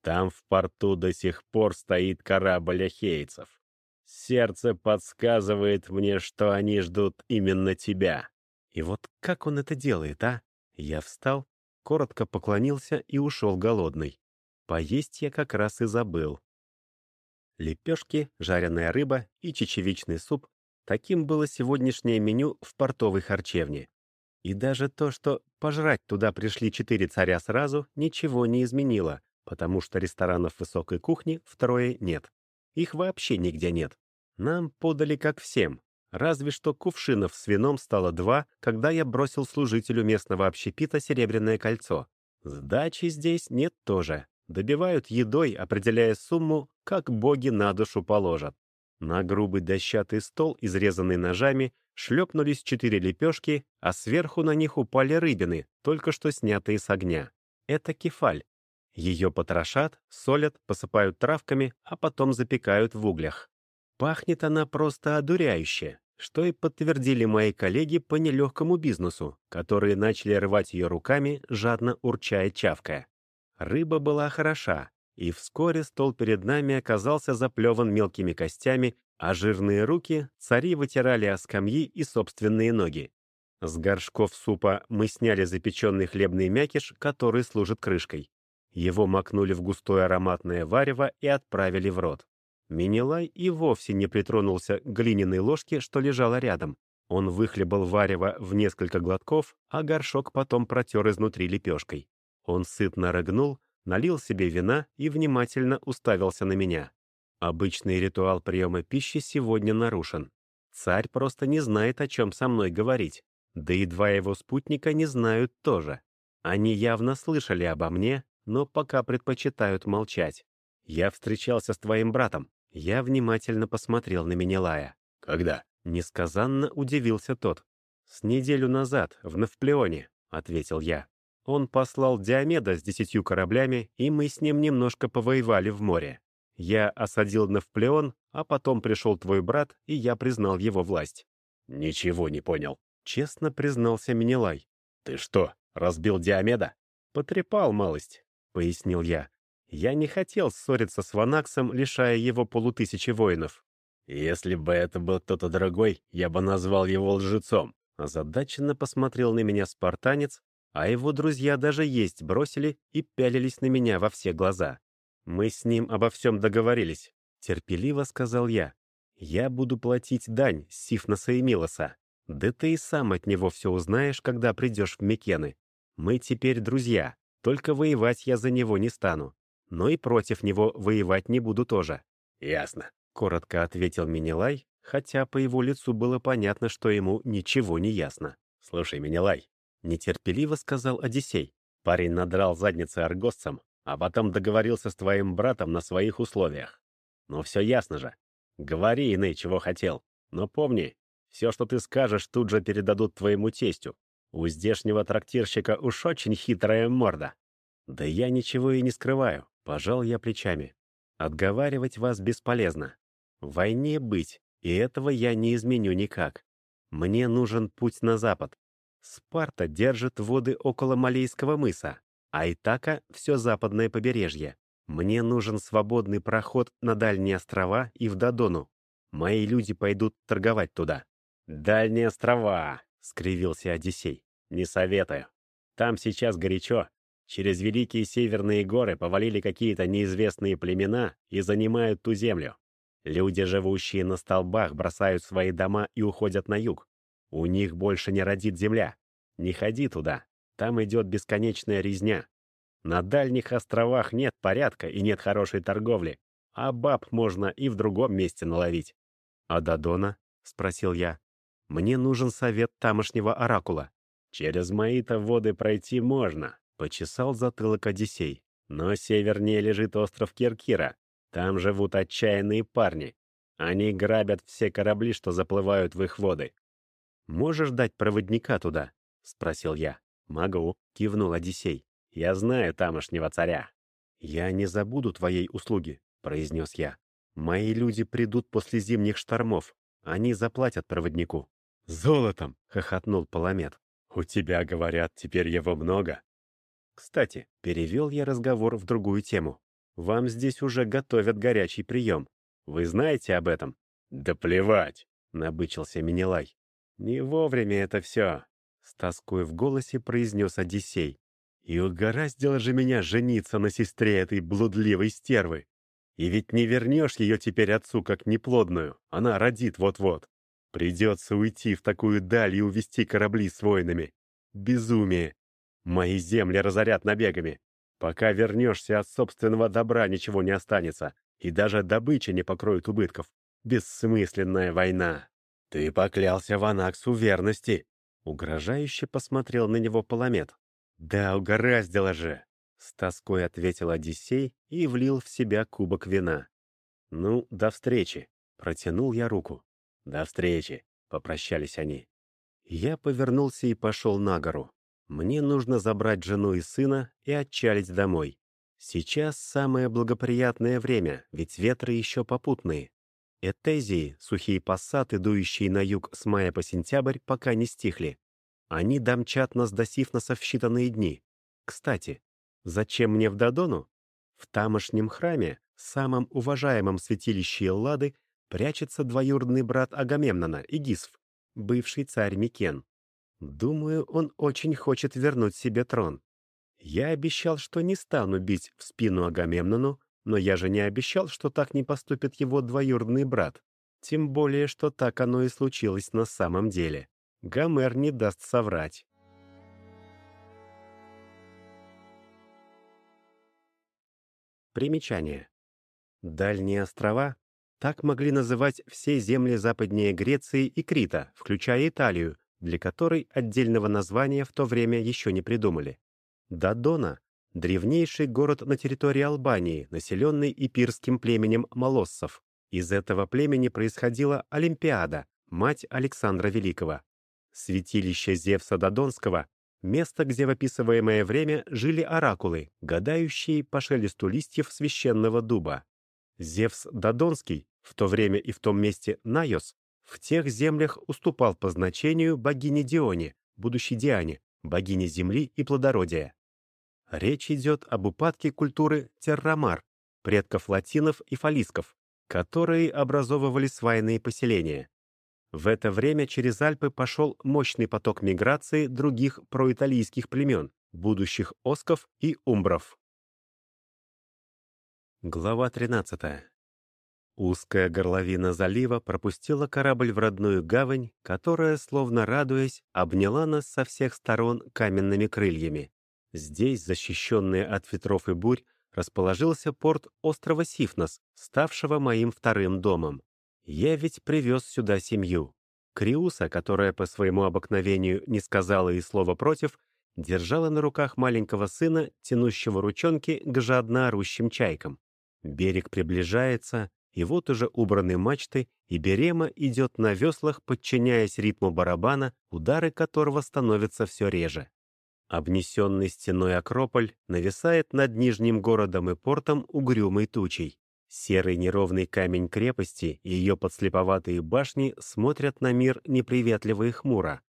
Там в порту до сих пор стоит корабль ахейцев. Сердце подсказывает мне, что они ждут именно тебя. И вот как он это делает, а? Я встал, коротко поклонился и ушел голодный. Поесть я как раз и забыл. Лепешки, жареная рыба и чечевичный суп — таким было сегодняшнее меню в портовой харчевне. И даже то, что пожрать туда пришли четыре царя сразу, ничего не изменило, потому что ресторанов высокой кухни втрое нет. Их вообще нигде нет. Нам подали как всем, Разве что кувшинов с вином стало два, когда я бросил служителю местного общепита серебряное кольцо. Сдачи здесь нет тоже. Добивают едой, определяя сумму, как боги на душу положат. На грубый дощатый стол, изрезанный ножами, шлепнулись четыре лепешки, а сверху на них упали рыбины, только что снятые с огня. Это кефаль. Ее потрошат, солят, посыпают травками, а потом запекают в углях. Пахнет она просто одуряюще, что и подтвердили мои коллеги по нелегкому бизнесу, которые начали рвать ее руками, жадно урча и чавкая. Рыба была хороша, и вскоре стол перед нами оказался заплеван мелкими костями, а жирные руки цари вытирали о скамьи и собственные ноги. С горшков супа мы сняли запеченный хлебный мякиш, который служит крышкой. Его макнули в густое ароматное варево и отправили в рот. Минилай и вовсе не притронулся к глиняной ложке, что лежала рядом. Он выхлебал варево в несколько глотков, а горшок потом протер изнутри лепешкой. Он сытно рыгнул, налил себе вина и внимательно уставился на меня. Обычный ритуал приема пищи сегодня нарушен. Царь просто не знает, о чем со мной говорить. Да и два его спутника не знают тоже. Они явно слышали обо мне, но пока предпочитают молчать. Я встречался с твоим братом. Я внимательно посмотрел на Менелая. «Когда?» Несказанно удивился тот. «С неделю назад, в Навплеоне», — ответил я. Он послал Диомеда с десятью кораблями, и мы с ним немножко повоевали в море. Я осадил Навплеон, а потом пришел твой брат, и я признал его власть». «Ничего не понял», — честно признался Менелай. «Ты что, разбил Диомеда?» «Потрепал малость», — пояснил я. Я не хотел ссориться с Ванаксом, лишая его полутысячи воинов. «Если бы это был кто-то другой, я бы назвал его лжецом». Озадаченно посмотрел на меня спартанец, а его друзья даже есть бросили и пялились на меня во все глаза. «Мы с ним обо всем договорились», — терпеливо сказал я. «Я буду платить дань Сифноса и Милоса. Да ты и сам от него все узнаешь, когда придешь в Микены. Мы теперь друзья, только воевать я за него не стану но и против него воевать не буду тоже». «Ясно», — коротко ответил Минилай, хотя по его лицу было понятно, что ему ничего не ясно. «Слушай, Минилай», — нетерпеливо сказал Одиссей. «Парень надрал задницы аргостцам, а потом договорился с твоим братом на своих условиях. Ну все ясно же. Говори, иной, чего хотел. Но помни, все, что ты скажешь, тут же передадут твоему тестю. У здешнего трактирщика уж очень хитрая морда». «Да я ничего и не скрываю. Пожал я плечами. Отговаривать вас бесполезно. В войне быть, И этого я не изменю никак. Мне нужен путь на запад. Спарта держит воды около Малейского мыса, а Итака — все западное побережье. Мне нужен свободный проход на дальние острова и в Додону. Мои люди пойдут торговать туда». «Дальние острова!» — скривился Одиссей. «Не советую. Там сейчас горячо. Через Великие Северные горы повалили какие-то неизвестные племена и занимают ту землю. Люди, живущие на столбах, бросают свои дома и уходят на юг. У них больше не родит земля. Не ходи туда. Там идет бесконечная резня. На дальних островах нет порядка и нет хорошей торговли, а баб можно и в другом месте наловить. «А Дадона?» — спросил я. «Мне нужен совет тамошнего оракула». «Через мои-то воды пройти можно», — почесал затылок Одиссей. «Но севернее лежит остров Киркира. Там живут отчаянные парни. Они грабят все корабли, что заплывают в их воды». «Можешь дать проводника туда?» — спросил я. «Могу», — кивнул Одиссей. «Я знаю тамошнего царя». «Я не забуду твоей услуги», — произнес я. «Мои люди придут после зимних штормов. Они заплатят проводнику». «Золотом!» — хохотнул Паламет. «У тебя, говорят, теперь его много». Кстати, перевел я разговор в другую тему. Вам здесь уже готовят горячий прием. Вы знаете об этом? Да плевать, набычился Минилай. Не вовремя это все, с тоской в голосе произнес Одиссей. И угораздило же меня жениться на сестре этой блудливой стервы. И ведь не вернешь ее теперь отцу как неплодную, она родит вот-вот. Придется уйти в такую даль и увести корабли с воинами. Безумие. Мои земли разорят набегами. Пока вернешься от собственного добра, ничего не останется. И даже добыча не покроет убытков. Бессмысленная война. Ты поклялся Ванаксу верности. Угрожающе посмотрел на него Паламет. Да угораздило же. С тоской ответил Одиссей и влил в себя кубок вина. «Ну, до встречи!» — протянул я руку. «До встречи!» — попрощались они. Я повернулся и пошел на гору. Мне нужно забрать жену и сына и отчалить домой. Сейчас самое благоприятное время, ведь ветры еще попутные. Этезии, сухие пассаты, дующие на юг с мая по сентябрь, пока не стихли. Они домчат нас до Сифноса в считанные дни. Кстати, зачем мне в Додону? В тамошнем храме, самом уважаемом святилище Эллады, прячется двоюродный брат Агамемнона, Игисф, бывший царь Микен. Думаю, он очень хочет вернуть себе трон. Я обещал, что не стану бить в спину Агамемнону, но я же не обещал, что так не поступит его двоюродный брат. Тем более, что так оно и случилось на самом деле. Гомер не даст соврать. Примечание. Дальние острова так могли называть все земли западнее Греции и Крита, включая Италию, для которой отдельного названия в то время еще не придумали. Дадона — древнейший город на территории Албании, населенный ипирским племенем молоссов. Из этого племени происходила Олимпиада, мать Александра Великого. Святилище Зевса Додонского — место, где в описываемое время жили оракулы, гадающие по шелесту листьев священного дуба. Зевс Додонский, в то время и в том месте Найос, в тех землях уступал по значению богине Дионе, будущей Диане, богине земли и плодородия. Речь идет об упадке культуры террамар, предков латинов и фалисков, которые образовывали свайные поселения. В это время через Альпы пошел мощный поток миграции других проиталийских племен, будущих осков и умбров. Глава 13. Узкая горловина залива пропустила корабль в родную гавань, которая, словно радуясь, обняла нас со всех сторон каменными крыльями. Здесь, защищенный от ветров и бурь, расположился порт острова Сифнос, ставшего моим вторым домом. Я ведь привез сюда семью. Криуса, которая по своему обыкновению не сказала и слова против, держала на руках маленького сына, тянущего ручонки к жадно орущим чайкам. Берег приближается, и вот уже убраны мачты, и Берема идет на веслах, подчиняясь ритму барабана, удары которого становятся все реже. Обнесенный стеной Акрополь нависает над нижним городом и портом угрюмой тучей. Серый неровный камень крепости и ее подслеповатые башни смотрят на мир неприветливо и хмуро.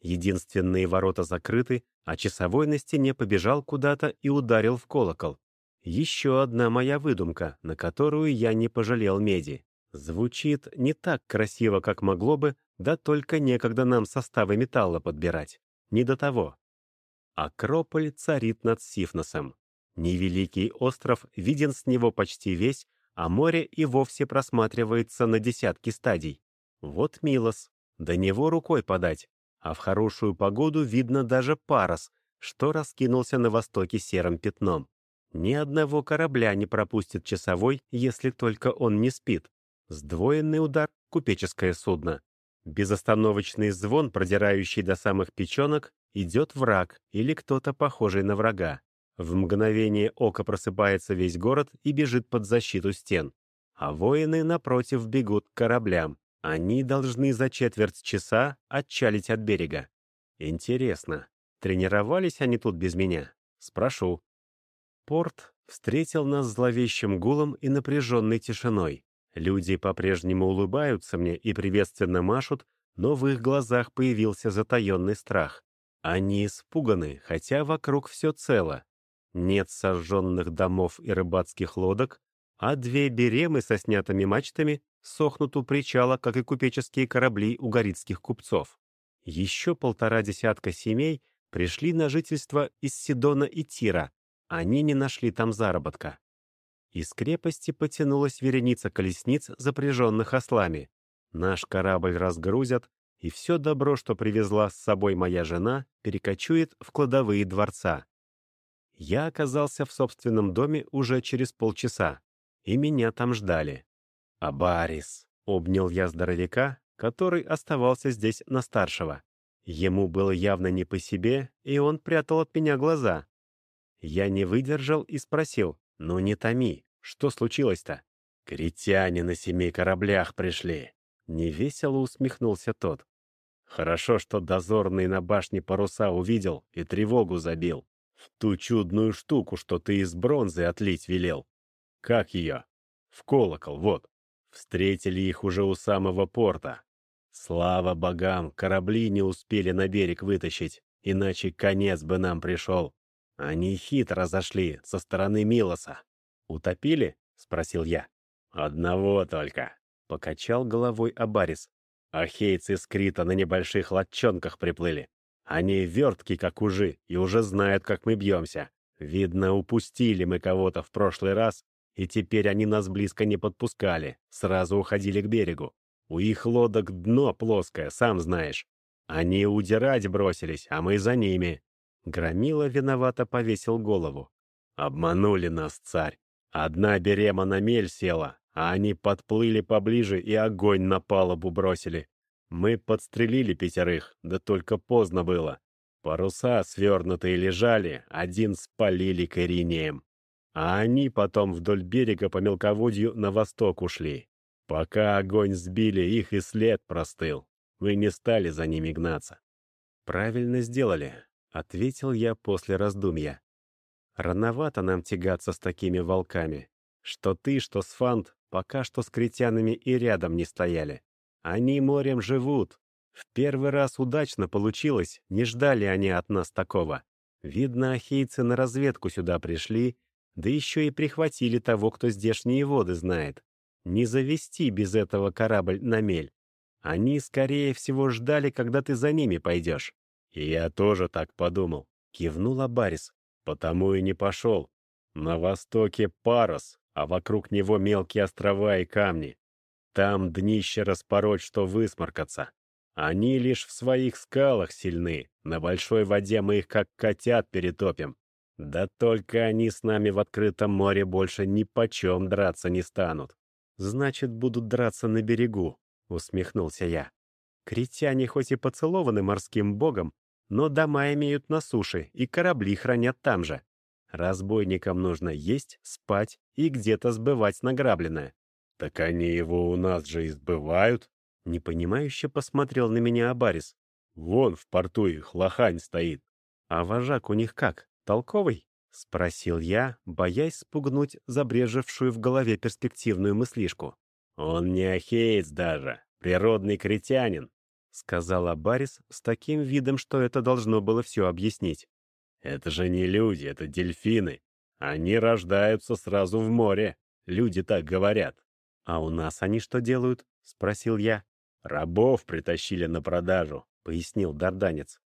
Единственные ворота закрыты, а часовой на стене побежал куда-то и ударил в колокол. Еще одна моя выдумка, на которую я не пожалел меди. Звучит не так красиво, как могло бы, да только некогда нам составы металла подбирать. Не до того. Акрополь царит над Сифносом. Невеликий остров виден с него почти весь, а море и вовсе просматривается на десятки стадий. Вот Милос, до него рукой подать, а в хорошую погоду видно даже парус, что раскинулся на востоке серым пятном. Ни одного корабля не пропустит часовой, если только он не спит. Сдвоенный удар — купеческое судно. Безостановочный звон, продирающий до самых печенок, идет враг или кто-то похожий на врага. В мгновение ока просыпается весь город и бежит под защиту стен. А воины, напротив, бегут к кораблям. Они должны за четверть часа отчалить от берега. Интересно, тренировались они тут без меня? Спрошу. Порт встретил нас зловещим гулом и напряженной тишиной. Люди по-прежнему улыбаются мне и приветственно машут, но в их глазах появился затаенный страх. Они испуганы, хотя вокруг все цело. Нет сожженных домов и рыбацких лодок, а две беремы со снятыми мачтами сохнут у причала, как и купеческие корабли у горицких купцов. Еще полтора десятка семей пришли на жительство из Сидона и Тира. Они не нашли там заработка. Из крепости потянулась вереница колесниц, запряженных ослами. Наш корабль разгрузят, и все добро, что привезла с собой моя жена, перекочует в кладовые дворца. Я оказался в собственном доме уже через полчаса, и меня там ждали. «Абарис!» — обнял я здоровяка, который оставался здесь на старшего. Ему было явно не по себе, и он прятал от меня глаза. Я не выдержал и спросил, «Ну не томи, что случилось-то?» «Критяне на семи кораблях пришли», — невесело усмехнулся тот. «Хорошо, что дозорный на башне паруса увидел и тревогу забил. В ту чудную штуку, что ты из бронзы отлить велел. Как ее? В колокол, вот. Встретили их уже у самого порта. Слава богам, корабли не успели на берег вытащить, иначе конец бы нам пришел. Они хитро зашли со стороны Милоса. «Утопили?» — спросил я. «Одного только», — покачал головой Абарис. Ахейцы с Крита на небольших лодчонках приплыли. Они вертки, как ужи, и уже знают, как мы бьемся. Видно, упустили мы кого-то в прошлый раз, и теперь они нас близко не подпускали, сразу уходили к берегу. У их лодок дно плоское, сам знаешь. Они удирать бросились, а мы за ними. Громила виновато повесил голову. Обманули нас, царь. Одна берема на мель села, а они подплыли поближе и огонь на палубу бросили. Мы подстрелили пятерых, да только поздно было. Паруса свернутые лежали, один спалили коринеем. А они потом вдоль берега по мелководью на восток ушли. Пока огонь сбили, их и след простыл. Мы не стали за ними гнаться. «Правильно сделали», — ответил я после раздумья. «Рановато нам тягаться с такими волками. Что ты, что Сфант пока что с критянами и рядом не стояли. Они морем живут. В первый раз удачно получилось, не ждали они от нас такого. Видно, ахейцы на разведку сюда пришли, да еще и прихватили того, кто здешние воды знает. Не завести без этого корабль на мель. Они, скорее всего, ждали, когда ты за ними пойдешь. «И я тоже так подумал», — кивнул Абарис. «Потому и не пошел. На востоке парус, а вокруг него мелкие острова и камни. Там днище распороть, что высморкаться. Они лишь в своих скалах сильны. На большой воде мы их как котят перетопим. Да только они с нами в открытом море больше ни почем драться не станут. Значит, будут драться на берегу, усмехнулся я. Критяне хоть и поцелованы морским богом, но дома имеют на суше, и корабли хранят там же. Разбойникам нужно есть, спать и где-то сбывать награбленное. «Так они его у нас же избывают?» Непонимающе посмотрел на меня Абарис. «Вон в порту их лохань стоит». «А вожак у них как, толковый?» Спросил я, боясь спугнуть забрежевшую в голове перспективную мыслишку. «Он не ахеец даже, природный критянин», — сказал Абарис с таким видом, что это должно было все объяснить. «Это же не люди, это дельфины. Они рождаются сразу в море. Люди так говорят». «А у нас они что делают?» — спросил я. «Рабов притащили на продажу», — пояснил Дарданец.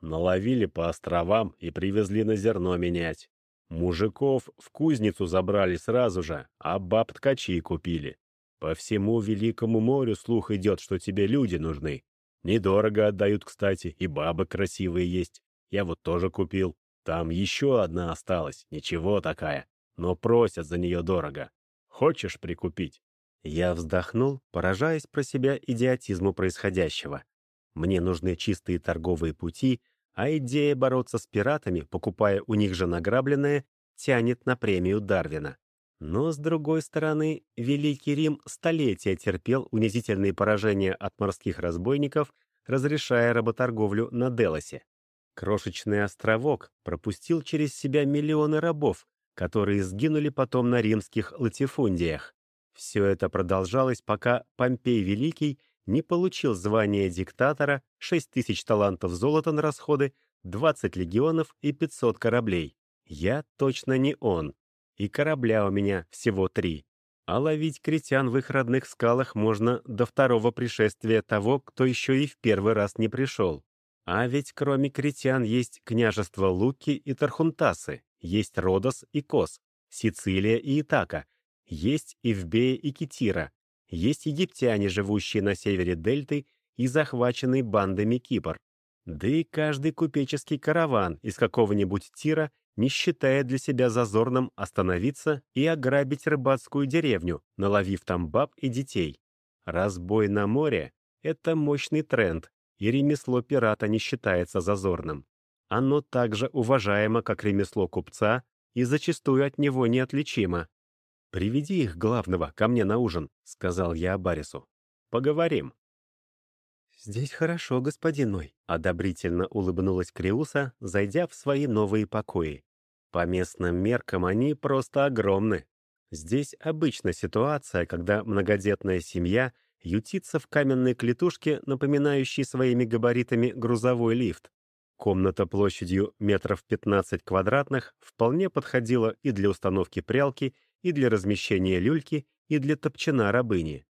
«Наловили по островам и привезли на зерно менять. Мужиков в кузницу забрали сразу же, а баб ткачи купили. По всему Великому морю слух идет, что тебе люди нужны. Недорого отдают, кстати, и бабы красивые есть. Я вот тоже купил. Там еще одна осталась, ничего такая, но просят за нее дорого. Хочешь прикупить?» Я вздохнул, поражаясь про себя идиотизму происходящего. Мне нужны чистые торговые пути — а идея бороться с пиратами, покупая у них же награбленное, тянет на премию Дарвина. Но, с другой стороны, Великий Рим столетия терпел унизительные поражения от морских разбойников, разрешая работорговлю на Делосе. Крошечный островок пропустил через себя миллионы рабов, которые сгинули потом на римских латифундиях. Все это продолжалось, пока Помпей Великий не получил звание диктатора, 6 тысяч талантов золота на расходы, 20 легионов и 500 кораблей. Я точно не он. И корабля у меня всего три. А ловить критян в их родных скалах можно до второго пришествия того, кто еще и в первый раз не пришел. А ведь кроме критян есть княжество Луки и Тархунтасы, есть Родос и Кос, Сицилия и Итака, есть Ивбея и Китира, есть египтяне, живущие на севере Дельты и захваченный бандами Кипр. Да и каждый купеческий караван из какого-нибудь тира не считает для себя зазорным остановиться и ограбить рыбацкую деревню, наловив там баб и детей. Разбой на море — это мощный тренд, и ремесло пирата не считается зазорным. Оно также уважаемо, как ремесло купца, и зачастую от него неотличимо. «Приведи их главного ко мне на ужин», — сказал я Абарису. «Поговорим». «Здесь хорошо, господин мой», — одобрительно улыбнулась Криуса, зайдя в свои новые покои. По местным меркам они просто огромны. Здесь обычная ситуация, когда многодетная семья ютится в каменной клетушке, напоминающей своими габаритами грузовой лифт. Комната площадью метров 15 квадратных вполне подходила и для установки прялки, и для размещения люльки, и для топчана рабыни.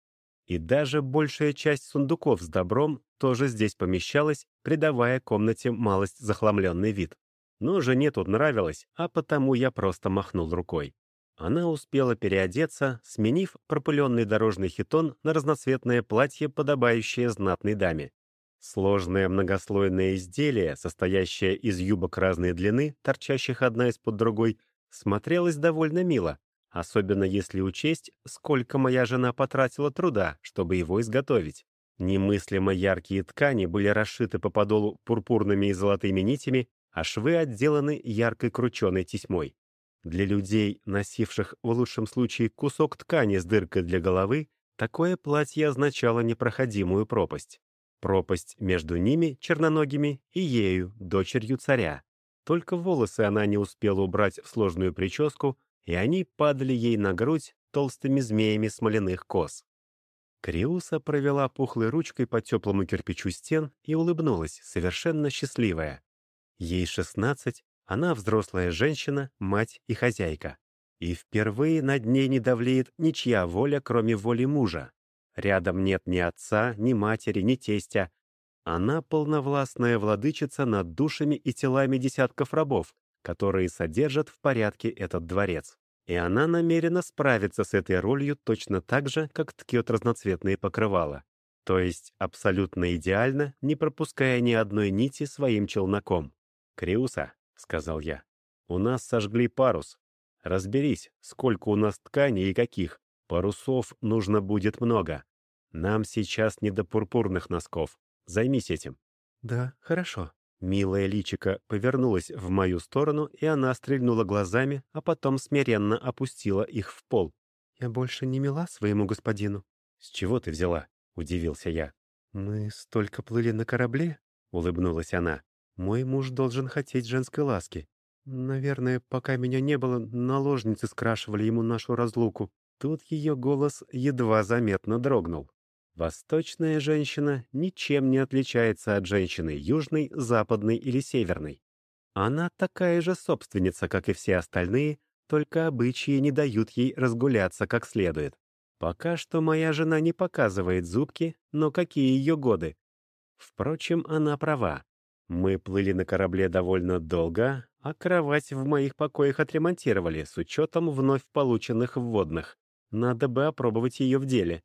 И даже большая часть сундуков с добром тоже здесь помещалась, придавая комнате малость захламленный вид. Но жене тут нравилось, а потому я просто махнул рукой. Она успела переодеться, сменив пропыленный дорожный хитон на разноцветное платье, подобающее знатной даме. Сложное многослойное изделие, состоящее из юбок разной длины, торчащих одна из-под другой, смотрелось довольно мило, особенно если учесть, сколько моя жена потратила труда, чтобы его изготовить. Немыслимо яркие ткани были расшиты по подолу пурпурными и золотыми нитями, а швы отделаны яркой крученой тесьмой. Для людей, носивших в лучшем случае кусок ткани с дыркой для головы, такое платье означало непроходимую пропасть. Пропасть между ними, черноногими, и ею, дочерью царя. Только волосы она не успела убрать в сложную прическу, и они падали ей на грудь толстыми змеями смоляных кос. Криуса провела пухлой ручкой по теплому кирпичу стен и улыбнулась, совершенно счастливая. Ей шестнадцать, она взрослая женщина, мать и хозяйка. И впервые над ней не давлеет ничья воля, кроме воли мужа. Рядом нет ни отца, ни матери, ни тестя. Она полновластная владычица над душами и телами десятков рабов, которые содержат в порядке этот дворец. И она намерена справиться с этой ролью точно так же, как ткет разноцветные покрывала. То есть абсолютно идеально, не пропуская ни одной нити своим челноком. «Криуса», — сказал я, — «у нас сожгли парус. Разберись, сколько у нас тканей и каких. Парусов нужно будет много. Нам сейчас не до пурпурных носков. Займись этим». «Да, хорошо», Милая личика повернулась в мою сторону, и она стрельнула глазами, а потом смиренно опустила их в пол. «Я больше не мила своему господину». «С чего ты взяла?» — удивился я. «Мы столько плыли на корабле», — улыбнулась она. «Мой муж должен хотеть женской ласки. Наверное, пока меня не было, наложницы скрашивали ему нашу разлуку. Тут ее голос едва заметно дрогнул. Восточная женщина ничем не отличается от женщины южной, западной или северной. Она такая же собственница, как и все остальные, только обычаи не дают ей разгуляться как следует. Пока что моя жена не показывает зубки, но какие ее годы? Впрочем, она права. Мы плыли на корабле довольно долго, а кровать в моих покоях отремонтировали с учетом вновь полученных вводных. Надо бы опробовать ее в деле.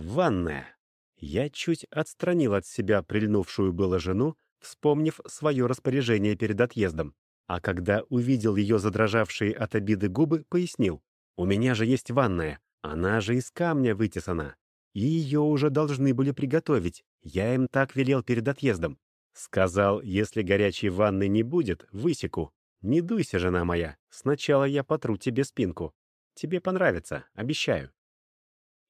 Ванная. Я чуть отстранил от себя прильнувшую было жену, вспомнив свое распоряжение перед отъездом. А когда увидел ее задрожавшие от обиды губы, пояснил. «У меня же есть ванная, она же из камня вытесана. И ее уже должны были приготовить. Я им так велел перед отъездом. Сказал, если горячей ванны не будет, высеку. Не дуйся, жена моя, сначала я потру тебе спинку. Тебе понравится, обещаю».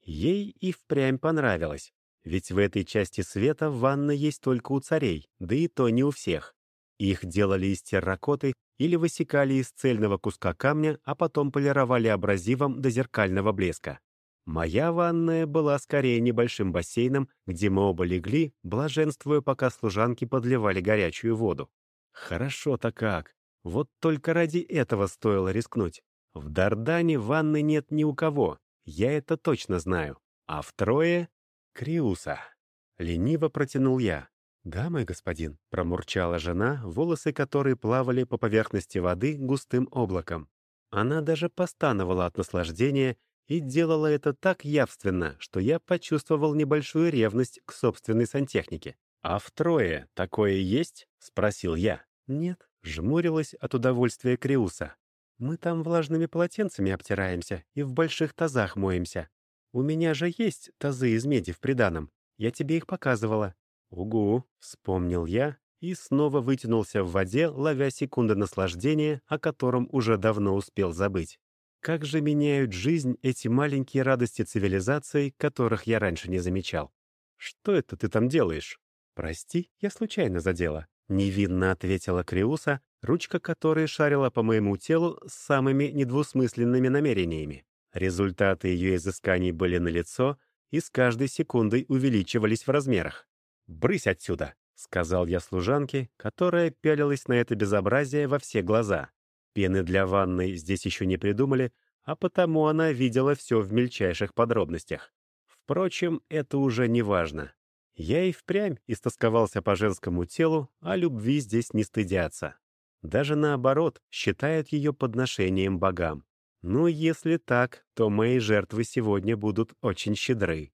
Ей и впрямь понравилось. Ведь в этой части света ванна есть только у царей, да и то не у всех. Их делали из терракоты или высекали из цельного куска камня, а потом полировали абразивом до зеркального блеска. Моя ванная была скорее небольшим бассейном, где мы оба легли, блаженствуя, пока служанки подливали горячую воду. Хорошо-то как. Вот только ради этого стоило рискнуть. В Дардане ванны нет ни у кого, я это точно знаю. А втрое «Криуса!» — лениво протянул я. «Да, мой господин», — промурчала жена, волосы которой плавали по поверхности воды густым облаком. Она даже постановала от наслаждения и делала это так явственно, что я почувствовал небольшую ревность к собственной сантехнике. «А втрое такое есть?» — спросил я. «Нет», — жмурилась от удовольствия Криуса. «Мы там влажными полотенцами обтираемся и в больших тазах моемся. У меня же есть тазы из меди в приданом. Я тебе их показывала». «Угу», — вспомнил я и снова вытянулся в воде, ловя секунды наслаждения, о котором уже давно успел забыть. Как же меняют жизнь эти маленькие радости цивилизации, которых я раньше не замечал. «Что это ты там делаешь?» «Прости, я случайно задела», — невинно ответила Криуса, ручка которой шарила по моему телу с самыми недвусмысленными намерениями. Результаты ее изысканий были налицо и с каждой секундой увеличивались в размерах. «Брысь отсюда!» — сказал я служанке, которая пялилась на это безобразие во все глаза. Пены для ванной здесь еще не придумали, а потому она видела все в мельчайших подробностях. Впрочем, это уже не важно. Я и впрямь истосковался по женскому телу, а любви здесь не стыдятся. Даже наоборот, считают ее подношением богам. Ну, если так, то мои жертвы сегодня будут очень щедры.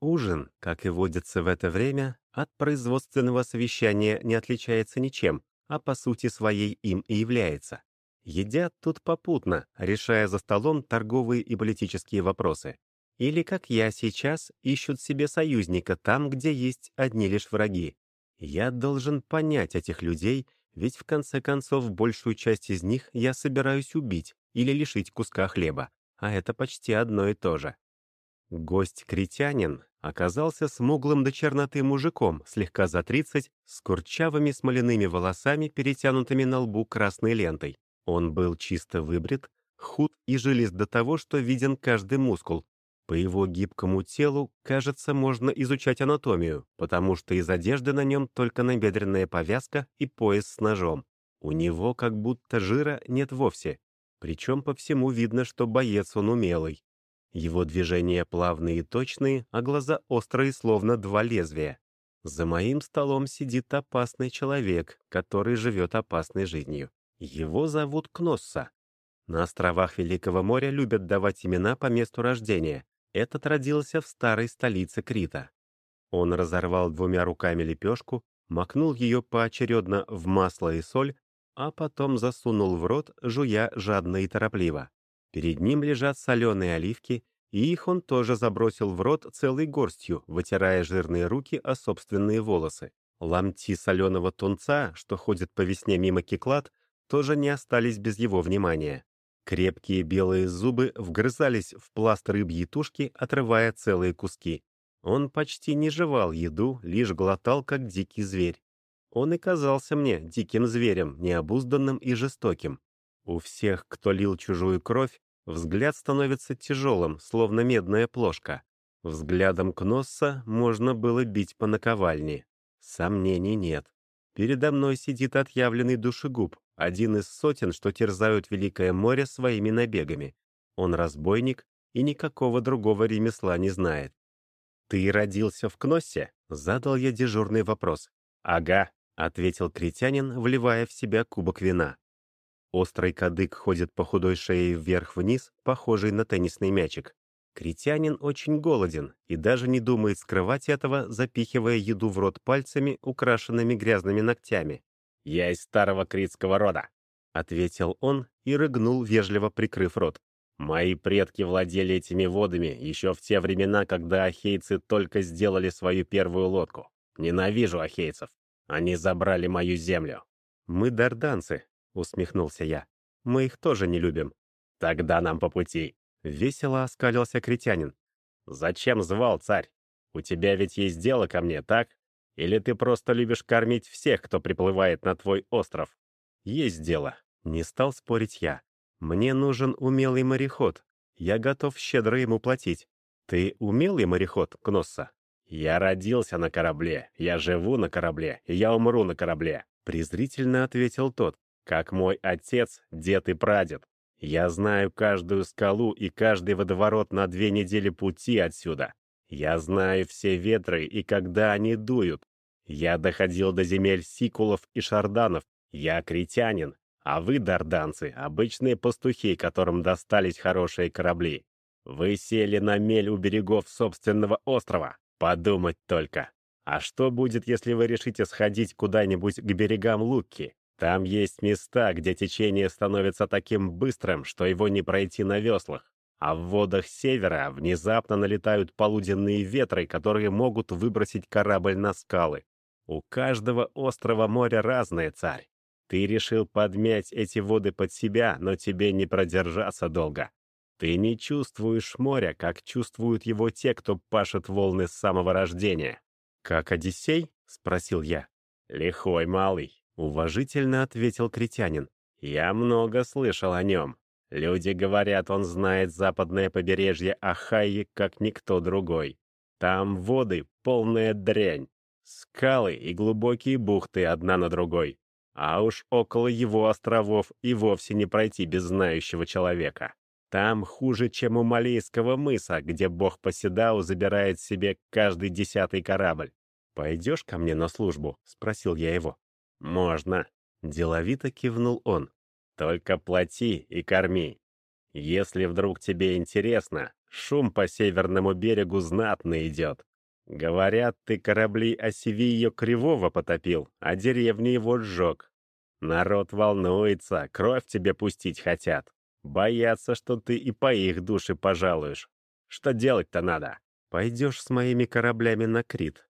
Ужин, как и водится в это время, от производственного совещания не отличается ничем, а по сути своей им и является. Едят тут попутно, решая за столом торговые и политические вопросы. Или, как я сейчас, ищут себе союзника там, где есть одни лишь враги. Я должен понять этих людей, ведь в конце концов большую часть из них я собираюсь убить, или лишить куска хлеба, а это почти одно и то же. Гость-критянин оказался смуглым до черноты мужиком, слегка за тридцать, с курчавыми смоляными волосами, перетянутыми на лбу красной лентой. Он был чисто выбрит, худ и жилист до того, что виден каждый мускул. По его гибкому телу, кажется, можно изучать анатомию, потому что из одежды на нем только набедренная повязка и пояс с ножом. У него как будто жира нет вовсе, причем по всему видно, что боец он умелый. Его движения плавные и точные, а глаза острые, словно два лезвия. За моим столом сидит опасный человек, который живет опасной жизнью. Его зовут Кносса. На островах Великого моря любят давать имена по месту рождения. Этот родился в старой столице Крита. Он разорвал двумя руками лепешку, макнул ее поочередно в масло и соль, а потом засунул в рот, жуя жадно и торопливо. Перед ним лежат соленые оливки, и их он тоже забросил в рот целой горстью, вытирая жирные руки о собственные волосы. Ломти соленого тунца, что ходит по весне мимо киклад, тоже не остались без его внимания. Крепкие белые зубы вгрызались в пласт рыбьей тушки, отрывая целые куски. Он почти не жевал еду, лишь глотал, как дикий зверь. Он и казался мне диким зверем, необузданным и жестоким. У всех, кто лил чужую кровь, взгляд становится тяжелым, словно медная плошка. Взглядом Кносса можно было бить по наковальне. Сомнений нет. Передо мной сидит отъявленный душегуб, один из сотен, что терзают Великое море своими набегами. Он разбойник и никакого другого ремесла не знает. «Ты родился в Кноссе?» — задал я дежурный вопрос. «Ага», — ответил критянин, вливая в себя кубок вина. Острый кадык ходит по худой шее вверх-вниз, похожий на теннисный мячик. Критянин очень голоден и даже не думает скрывать этого, запихивая еду в рот пальцами, украшенными грязными ногтями. «Я из старого критского рода», — ответил он и рыгнул, вежливо прикрыв рот. «Мои предки владели этими водами еще в те времена, когда ахейцы только сделали свою первую лодку. Ненавижу ахейцев. Они забрали мою землю». «Мы дарданцы», — усмехнулся я. «Мы их тоже не любим». «Тогда нам по пути», Весело оскалился критянин. «Зачем звал, царь? У тебя ведь есть дело ко мне, так? Или ты просто любишь кормить всех, кто приплывает на твой остров?» «Есть дело», — не стал спорить я. «Мне нужен умелый мореход. Я готов щедро ему платить. Ты умелый мореход, Кносса?» «Я родился на корабле, я живу на корабле, я умру на корабле», — презрительно ответил тот, «как мой отец, дед и прадед. Я знаю каждую скалу и каждый водоворот на две недели пути отсюда. Я знаю все ветры и когда они дуют. Я доходил до земель сикулов и шарданов. Я критянин, а вы, дарданцы, обычные пастухи, которым достались хорошие корабли. Вы сели на мель у берегов собственного острова. Подумать только. А что будет, если вы решите сходить куда-нибудь к берегам Лукки? Там есть места, где течение становится таким быстрым, что его не пройти на веслах. А в водах севера внезапно налетают полуденные ветры, которые могут выбросить корабль на скалы. У каждого острова моря разное, царь. Ты решил подмять эти воды под себя, но тебе не продержаться долго. Ты не чувствуешь моря, как чувствуют его те, кто пашет волны с самого рождения. «Как Одиссей?» — спросил я. «Лихой малый. Уважительно ответил критянин. «Я много слышал о нем. Люди говорят, он знает западное побережье Ахайи, как никто другой. Там воды — полная дрянь. Скалы и глубокие бухты одна на другой. А уж около его островов и вовсе не пройти без знающего человека. Там хуже, чем у Малейского мыса, где бог Поседау забирает себе каждый десятый корабль. «Пойдешь ко мне на службу?» — спросил я его. «Можно», — деловито кивнул он. «Только плати и корми. Если вдруг тебе интересно, шум по северному берегу знатно идет. Говорят, ты корабли Осевио Кривого потопил, а деревни его сжег. Народ волнуется, кровь тебе пустить хотят. Боятся, что ты и по их душе пожалуешь. Что делать-то надо? Пойдешь с моими кораблями на Крит,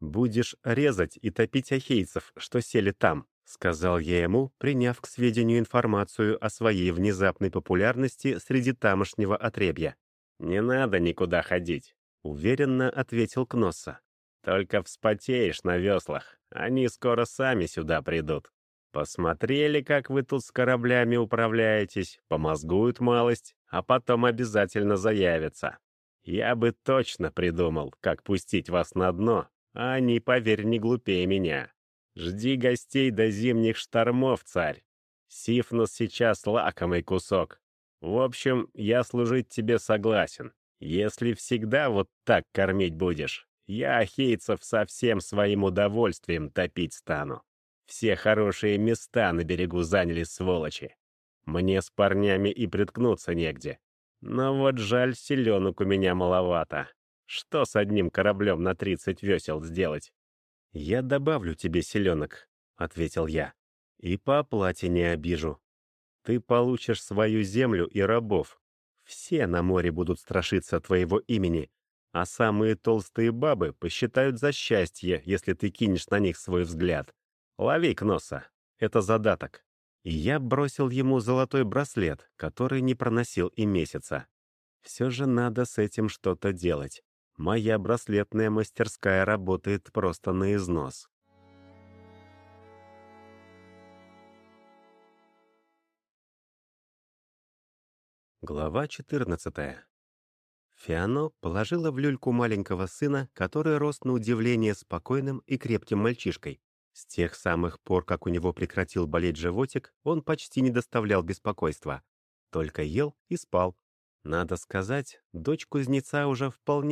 «Будешь резать и топить ахейцев, что сели там», — сказал я ему, приняв к сведению информацию о своей внезапной популярности среди тамошнего отребья. «Не надо никуда ходить», — уверенно ответил Кносса. «Только вспотеешь на веслах, они скоро сами сюда придут. Посмотрели, как вы тут с кораблями управляетесь, помозгуют малость, а потом обязательно заявятся. Я бы точно придумал, как пустить вас на дно а они, поверь, не глупее меня. Жди гостей до зимних штормов, царь. Сифнос сейчас лакомый кусок. В общем, я служить тебе согласен. Если всегда вот так кормить будешь, я ахейцев со всем своим удовольствием топить стану. Все хорошие места на берегу заняли сволочи. Мне с парнями и приткнуться негде. Но вот жаль, селенок у меня маловато. Что с одним кораблем на 30 весел сделать? «Я добавлю тебе селенок», — ответил я. «И по оплате не обижу. Ты получишь свою землю и рабов. Все на море будут страшиться твоего имени, а самые толстые бабы посчитают за счастье, если ты кинешь на них свой взгляд. Лови Кноса. Это задаток». И я бросил ему золотой браслет, который не проносил и месяца. Все же надо с этим что-то делать. Моя браслетная мастерская работает просто на износ. Глава 14. Фиано положила в люльку маленького сына, который рос на удивление спокойным и крепким мальчишкой. С тех самых пор, как у него прекратил болеть животик, он почти не доставлял беспокойства. Только ел и спал. Надо сказать, дочь кузнеца уже вполне